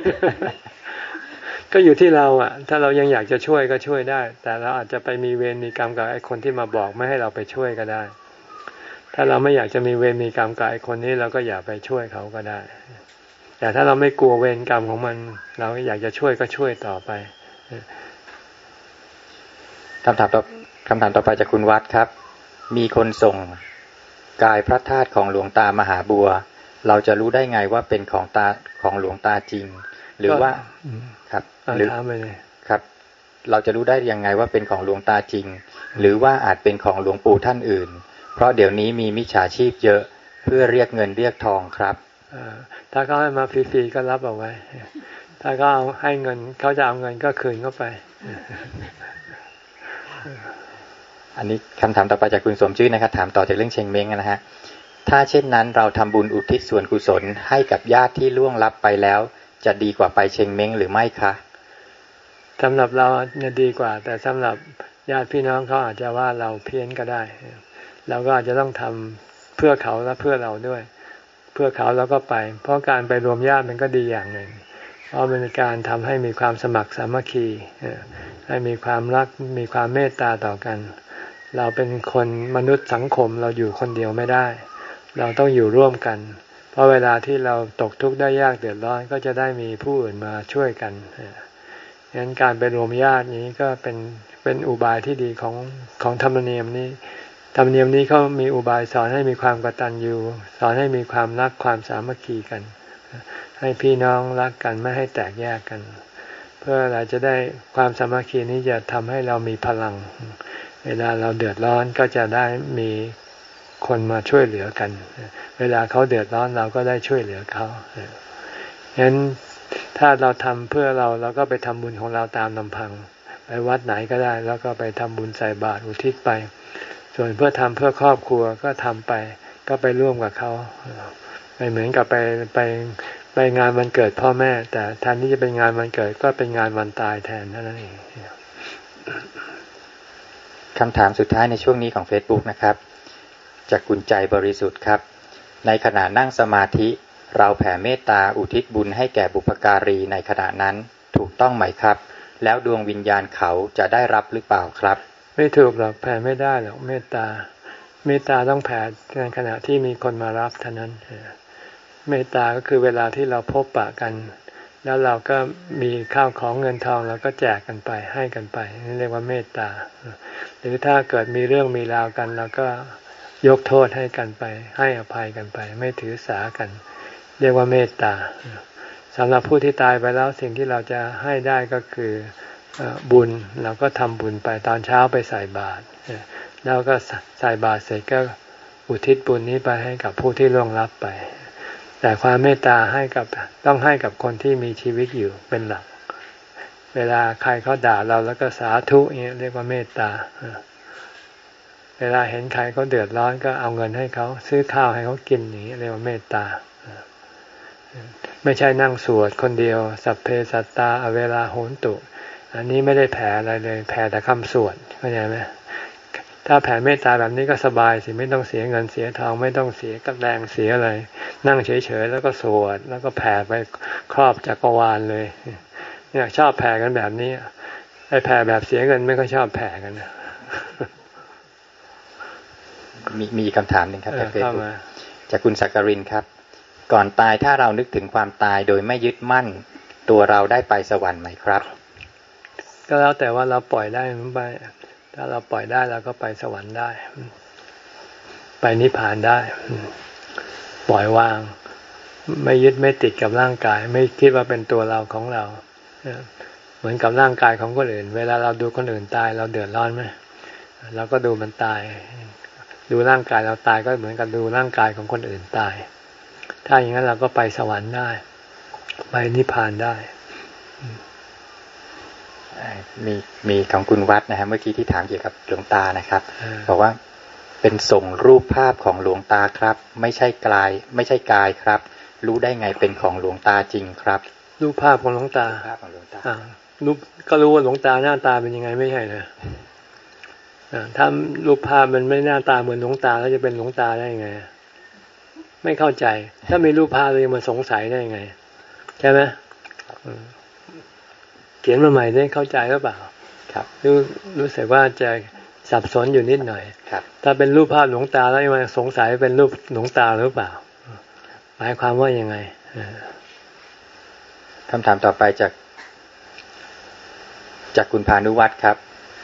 ก็อยู่ที่เราอะ ถ้าเรายังอยากจะช่วยก็ช่วยได้ แต่เราอาจจะไปมีเวรมีกรรมกับไอ้คนที่มาบอกไม่ให้เราไปช่วยก็ได้ ถ้าเราไม่อยากจะมีเวรมีกรรมกับไอ้คนนี้เราก็อย่าไปช่วยเขาก็ได้ แต่ถ้าเราไม่กลัวเวรกรรมของมัน เราอยากจะช่วยก็ช่วยต่อไปคำถามต่อคำถามต่อไปจากคุณวัดครับ มีคนส่งกายพระธาตุของหลวงตามหาบัว เราจะรู้ได้ไงว่าเป็นของตาของหลวงตาจริง หรือว่าครับหรือครับ เราจะรู้ได้ยังไงว่าเป็นของหลวงตาจริง หรือว่าอาจเป็นของหลวงปู่ท่านอื่น เพราะเดี๋ยวนี้มีมิจฉาชีพเยอะเพื่อเรียกเงินเรียกทองครับ ถ้าเขาให้มาฟรีๆก็รับเอาไว้ ถ้าเขาเอาให้เงินเขาจะเอาเงินก็คืนเข้าไป อันนี้คำถามต่อไปจากคุณสมชื่อนะครับถามต่อจากเรื่องเชงเม้งนะฮะถ้าเช่นนั้นเราทำบุญอุทิศส่วนกุศลให้กับญาติที่ล่วงลับไปแล้ว จะดีกว่าไปเชงเม้งหรือไม่คะสำหรับเราเนี่ยดีกว่า แต่สำหรับญาติพี่น้องเขาอาจจะว่าเราเพี้ยนก็ได้ เราก็อาจจะต้องทำเพื่อเขาและเพื่อเราด้วยเพื่อเขาแล้วก็ไป เพราะการไปรวมญาติมันก็ดีอย่างหนึ่ง เพราะมันเป็นการทำให้มีความสมัครสามัคคีให้มีความรักมีความเมตตาต่อกัน เราเป็นคนมนุษย์สังคมเราอยู่คนเดียวไม่ได้ เราต้องอยู่ร่วมกัน เพราะเวลาที่เราตกทุกข์ได้ยากเดือดร้อนก็จะได้มีผู้อื่นมาช่วยกันฉะนั้นการไปรวมญาตินี้ก็เป็นเป็นอุบายที่ดีของของธรรมเนียมนี้ ธรรมเนียมนี้เขามีอุบายสอนให้มีความกตัญญูสอนให้มีความรักความสามัคคีกัน ให้พี่น้องรักกันไม่ให้แตกแยกกัน เพื่อเราจะได้ความสามัคคีนี้จะทำให้เรามีพลัง เวลาเราเดือดร้อนก็จะได้มีคนมาช่วยเหลือกัน เวลาเขาเดือดร้อนเราก็ได้ช่วยเหลือเขาฉะนั้นถ้าเราทำเพื่อเราเราก็ไปทำบุญของเราตามลำพัง ไปวัดไหนก็ได้ แล้วก็ไปทำบุญใส่บาตรอุทิศไป ส่วนเพื่อทำเพื่อครอบครัวก็ทำไป ก็ไปร่วมกับเขาไปเหมือนกับไปไปไปงานวันเกิดพ่อแม่ แต่แทนที่จะเป็นงานวันเกิดก็เป็นงานวันตายแทนนั่นเองคำถามสุดท้ายในช่วงนี้ของ Facebook นะครับ จากกุญใจบริสุทธิ์ครับ ในขณะนั่งสมาธิ เราแผ่เมตตาอุทิศบุญให้แก่บุพการีในขณะนั้นถูกต้องไหมครับ แล้วดวงวิญญาณเขาจะได้รับหรือเปล่าครับ ไม่ถูกหรอกแผ่ไม่ได้หรอกเมตตา เมตตาต้องแผ่ในขณะที่มีคนมารับเท่านั้นเมตตาก็คือเวลาที่เราพบปะกัน แล้วเราก็มีข้าวของเงินทองเราก็แจกกันไปให้กันไปนี่เรียกว่าเมตตา หรือถ้าเกิดมีเรื่องมีราวกันเราก็ยกโทษให้กันไป ให้อภัยกันไป ไม่ถือสากัน เรียกว่าเมตตาสำหรับผู้ที่ตายไปแล้วสิ่งที่เราจะให้ได้ก็คือ บุญเราก็ทำบุญไปตอนเช้าไปใส่บาตรแล้วก็ใส่บาตรเสร็จก็อุทิศบุญนี้ไปให้กับผู้ที่ล่วงลับไป แต่ความเมตตาให้กับต้องให้กับคนที่มีชีวิตอยู่เป็นหลัก เวลาใครเขาด่าเราแล้วก็สาธุเนี่ยเรียกว่าเมตตาเวลาเห็นใครเขาเดือดร้อนก็เอาเงินให้เขาซื้อข้าวให้เขากินอย่างนี้เรียกว่าเมตตาไม่ใช่นั่งสวดคนเดียว สัพเพสัตตาเวลาโหนตุ อันนี้ไม่ได้แผ่อะไรเลย แผ่แต่คำสวดเข้าใจไหมถ้าแผ่เมตตาแบบนี้ก็สบายสิไม่ต้องเสียเงินเสียทอง ไม่ต้องเสียกำแรงเสียอะไร นั่งเฉยๆแล้วก็สวด แล้วก็แผ่ไปครอบจักรวาลเลยเนี่ยชอบแผ่กันแบบนี้ไอ้แผ่แบบเสียเงินไม่ก็ชอบแผ่กันมีมีคำถามหนึ่งครับจากเฟซบุ๊กจากคุณสักกรินครับ ก่อนตายถ้าเรานึกถึงความตายโดยไม่ยึดมั่น ตัวเราได้ไปสวรรค์ไหมครับ ก็แล้วแต่ว่าเราปล่อยได้หรือไม่ถ้าเราปล่อยได้เราก็ไปสวรรค์ได้ ไปนิพพานได้ ปล่อยวาง ไม่ยึดไม่ติดกับร่างกาย ไม่คิดว่าเป็นตัวเราของเราเหมือนกับร่างกายของคนอื่น เวลาเราดูคนอื่นตาย เราเดือดร้อนไหมเราก็ดูมันตาย ดูร่างกายเราตายก็เหมือนกับดูร่างกายของคนอื่นตาย ถ้าอย่างนั้นเราก็ไปสวรรค์ได้ ไปนิพพานได้ มีมีของคุณวัดนะฮะเมื่อกี้ที่ถามเกี่ยวกับหลวงตานะครับ บอกว่าเป็นส่งรูปภาพของหลวงตาครับ ไม่ใช่กาย ไม่ใช่กายครับ รู้ได้ไงเป็นของหลวงตาจริงครับ รูปภาพของหลวงตาภาพของหลวงตารูปก็รู้ว่าหลวงตาหน้าตาเป็นยังไงไม่ใช่นะถ้ารูปภาพมันไม่หน้าตาเหมือนหลวงตาแล้วจะเป็นหลวงตาได้ยังไง ไม่เข้าใจ ถ้ามีรูปภาพเลยมาสงสัยได้ยังไง ใช่ไหม เขียนมาใหม่ได้เข้าใจหรือเปล่า ครับ รู้รู้สึกว่าจะสับสนอยู่นิดหน่อย ครับ ถ้าเป็นรูปภาพหลวงตาแล้วมาสงสัยเป็นรูปหลวงตาหรือเปล่า หมายความว่ายังไงคำถามต่อไปจาก จากคุณพานุวัตรครับ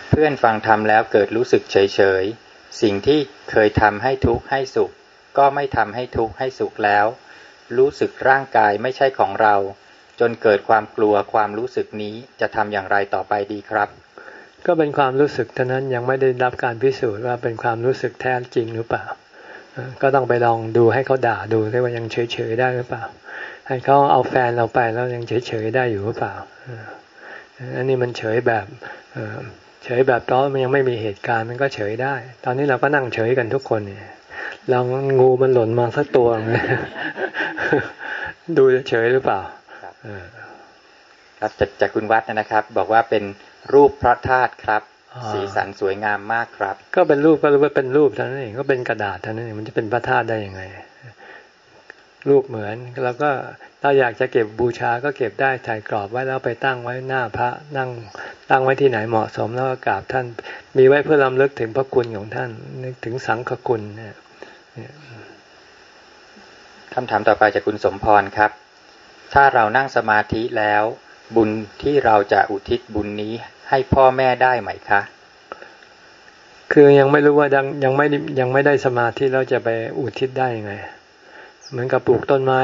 เพื่อนฟังทำแล้วเกิดรู้สึกเฉยเฉยสิ่งที่เคยทำให้ทุกข์ให้สุข ก็ไม่ทำให้ทุกข์ให้สุขแล้ว รู้สึกร่างกายไม่ใช่ของเรา จนเกิดความกลัวความรู้สึกนี้จะทำอย่างไรต่อไปดีครับ ก็เป็นความรู้สึกเท่านั้นยังไม่ได้รับการพิสูจน์ว่าเป็นความรู้สึกแท้จริงหรือเปล่า ก็ต้องไปลองดูให้เขาด่าดูได้ว่ายังเฉยๆได้หรือเปล่า ให้เขาเอาแฟนเราไปแล้วยังเฉยๆได้อยู่หรือเปล่า อันนี้มันเฉยแบบเฉยแบบตอนมันยังไม่มีเหตุการณ์มันก็เฉยได้ ตอนนี้เราก็นั่งเฉยกันทุกคนเนี่ยลองงูมันหล่นมาสักตัว ดูเฉยหรือเปล่า ครับจากจากคุณวัดนะครับ บอกว่าเป็นรูปพระธาตุครับ สีสันสวยงามมากครับ ก็เป็นรูปก็รู้ว่าเป็นรูปเท่านั้นเองก็เป็นกระดาษเท่านั้นเองมันจะเป็นพระธาตุได้ยังไง รูปเหมือนแล้วก็ถ้าอยากจะเก็บบูชาก็เก็บได้ถ่ายกรอบไว้แล้วไปตั้งไว้หน้าพระนั่งตั้งไว้ที่ไหนเหมาะสมแล้วก็กราบท่าน มีไว้เพื่อลำลึกถึงพระคุณของท่านนึกถึงสังฆคุณเนี่ยคำถามต่อไปจากคุณสมพรครับ ถ้าเรานั่งสมาธิแล้ว บุญที่เราจะอุทิศบุญนี้ให้พ่อแม่ได้ไหมคะ คือยังไม่รู้ว่ายังยังไม่ยังไม่ได้สมาธิเราจะไปอุทิศได้ยังไง เหมือนกับปลูกต้นไม้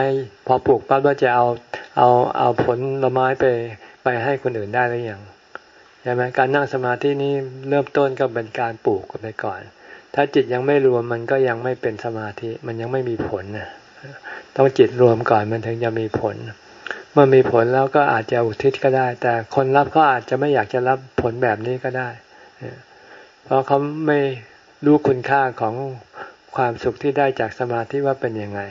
พอปลูกปั๊บว่าจะเอาเอาเอาผลละไม้ไปไปให้คนอื่นได้หรือยังใช่ไหมการนั่งสมาธินี้เริ่มต้นก็เป็นการปลูกไปก่อน ถ้าจิตยังไม่รวมมันก็ยังไม่เป็นสมาธิ มันยังไม่มีผลนะ ต้องจิตรวมก่อนมันถึงจะมีผล เมื่อมีผลแล้วก็อาจจะอุทิศก็ได้ แต่คนรับก็อาจจะไม่อยากจะรับผลแบบนี้ก็ได้ เพราะเขาไม่รู้คุณค่าของความสุขที่ได้จากสมาธิว่าเป็นยังไง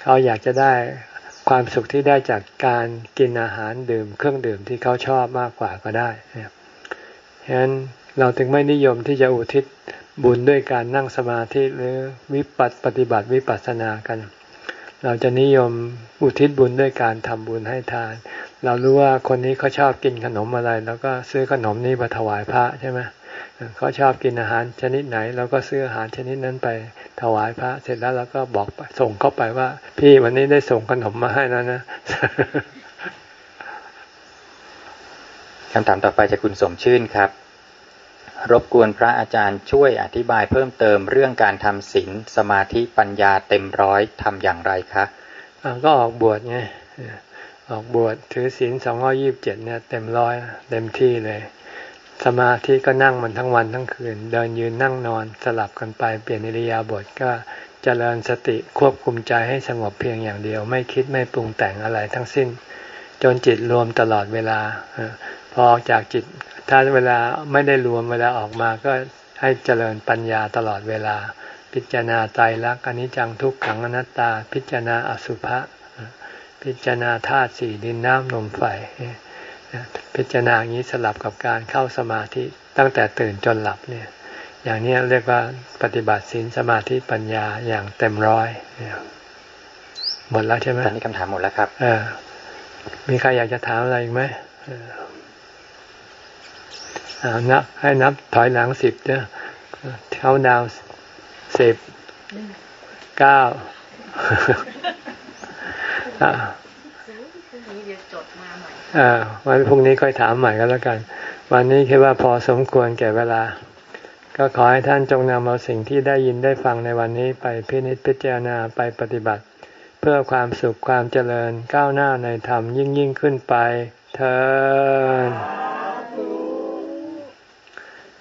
เขาอยากจะได้ความสุขที่ได้จากการกินอาหารดื่ม เครื่องดื่มที่เขาชอบมากกว่าก็ได้ฉะนั้นเราถึงไม่นิยมที่จะอุทิศบุญด้วยการนั่งสมาธิหรือวิปัสปฏิบัติวิปัสสนากัน เราจะนิยมอุทิศบุญด้วยการทำบุญให้ทาน เรารู้ว่าคนนี้เขาชอบกินขนมอะไร แล้วก็ซื้อขนมนี้มาถวายพระใช่ไหมเขาชอบกินอาหารชนิดไหนเราก็ซื้ออาหารชนิดนั้นไปถวายพระ เสร็จแล้วเราก็บอกส่งเข้าไปว่า พี่วันนี้ได้ส่งขนมมาให้แล้วนะคำถามต่อไปจากคุณสมชื่นครับ รบกวนพระอาจารย์ช่วยอธิบายเพิ่มเติมเรื่องการทำศีลสมาธิปัญญาเต็มร้อยทำอย่างไรคะก็ออกบวชไงออกบวชถือศีลสองร้อยี่บเจ็ดเนี่ยเต็มร้อยเต็มที่เลย สมาธิก็นั่งมันทั้งวันทั้งคืน เดินยืนนั่งนอนสลับกันไปเปลี่ยนอิริยาบถก็เจริญสติควบคุมใจให้สงบเพียงอย่างเดียว ไม่คิดไม่ปรุงแต่งอะไรทั้งสิ้น จนจิตรวมตลอดเวลาพอออกจากจิต ถ้าเวลาไม่ได้รวมเวลาออกมาก็ให้เจริญปัญญาตลอดเวลา พิจารณาใจรักอนิจจังทุกขังอนัตตา พิจารณาอสุภะพิจารณาธาตุสี่ดินน้ำลมไฟพิจารณาอย่างนี้สลับกับการเข้าสมาธิตั้งแต่ตื่นจนหลับเนี่ย อย่างนี้เรียกว่าปฏิบัติศีลสมาธิปัญญาอย่างเต็มร้อยหมดแล้วใช่ไหมตอนนี้คำถามหมดแล้วครับเออมีใครอยากจะถามอะไรอีกไหมอ่า นับให้นับถอยหลังสิบเนี่ยเขาดาวสิบเก้าวันพรุ่งนี้ค่อยถามใหม่ก็แล้วกัน วันนี้คิดว่าพอสมควรแก่เวลา ก็ขอให้ท่านจงนำเอาสิ่งที่ได้ยินได้ฟังในวันนี้ไปพินิจพิจารณาไปปฏิบัติ เพื่อความสุขความเจริญก้าวหน้าในธรรมยิ่งยิ่งขึ้นไปเธอ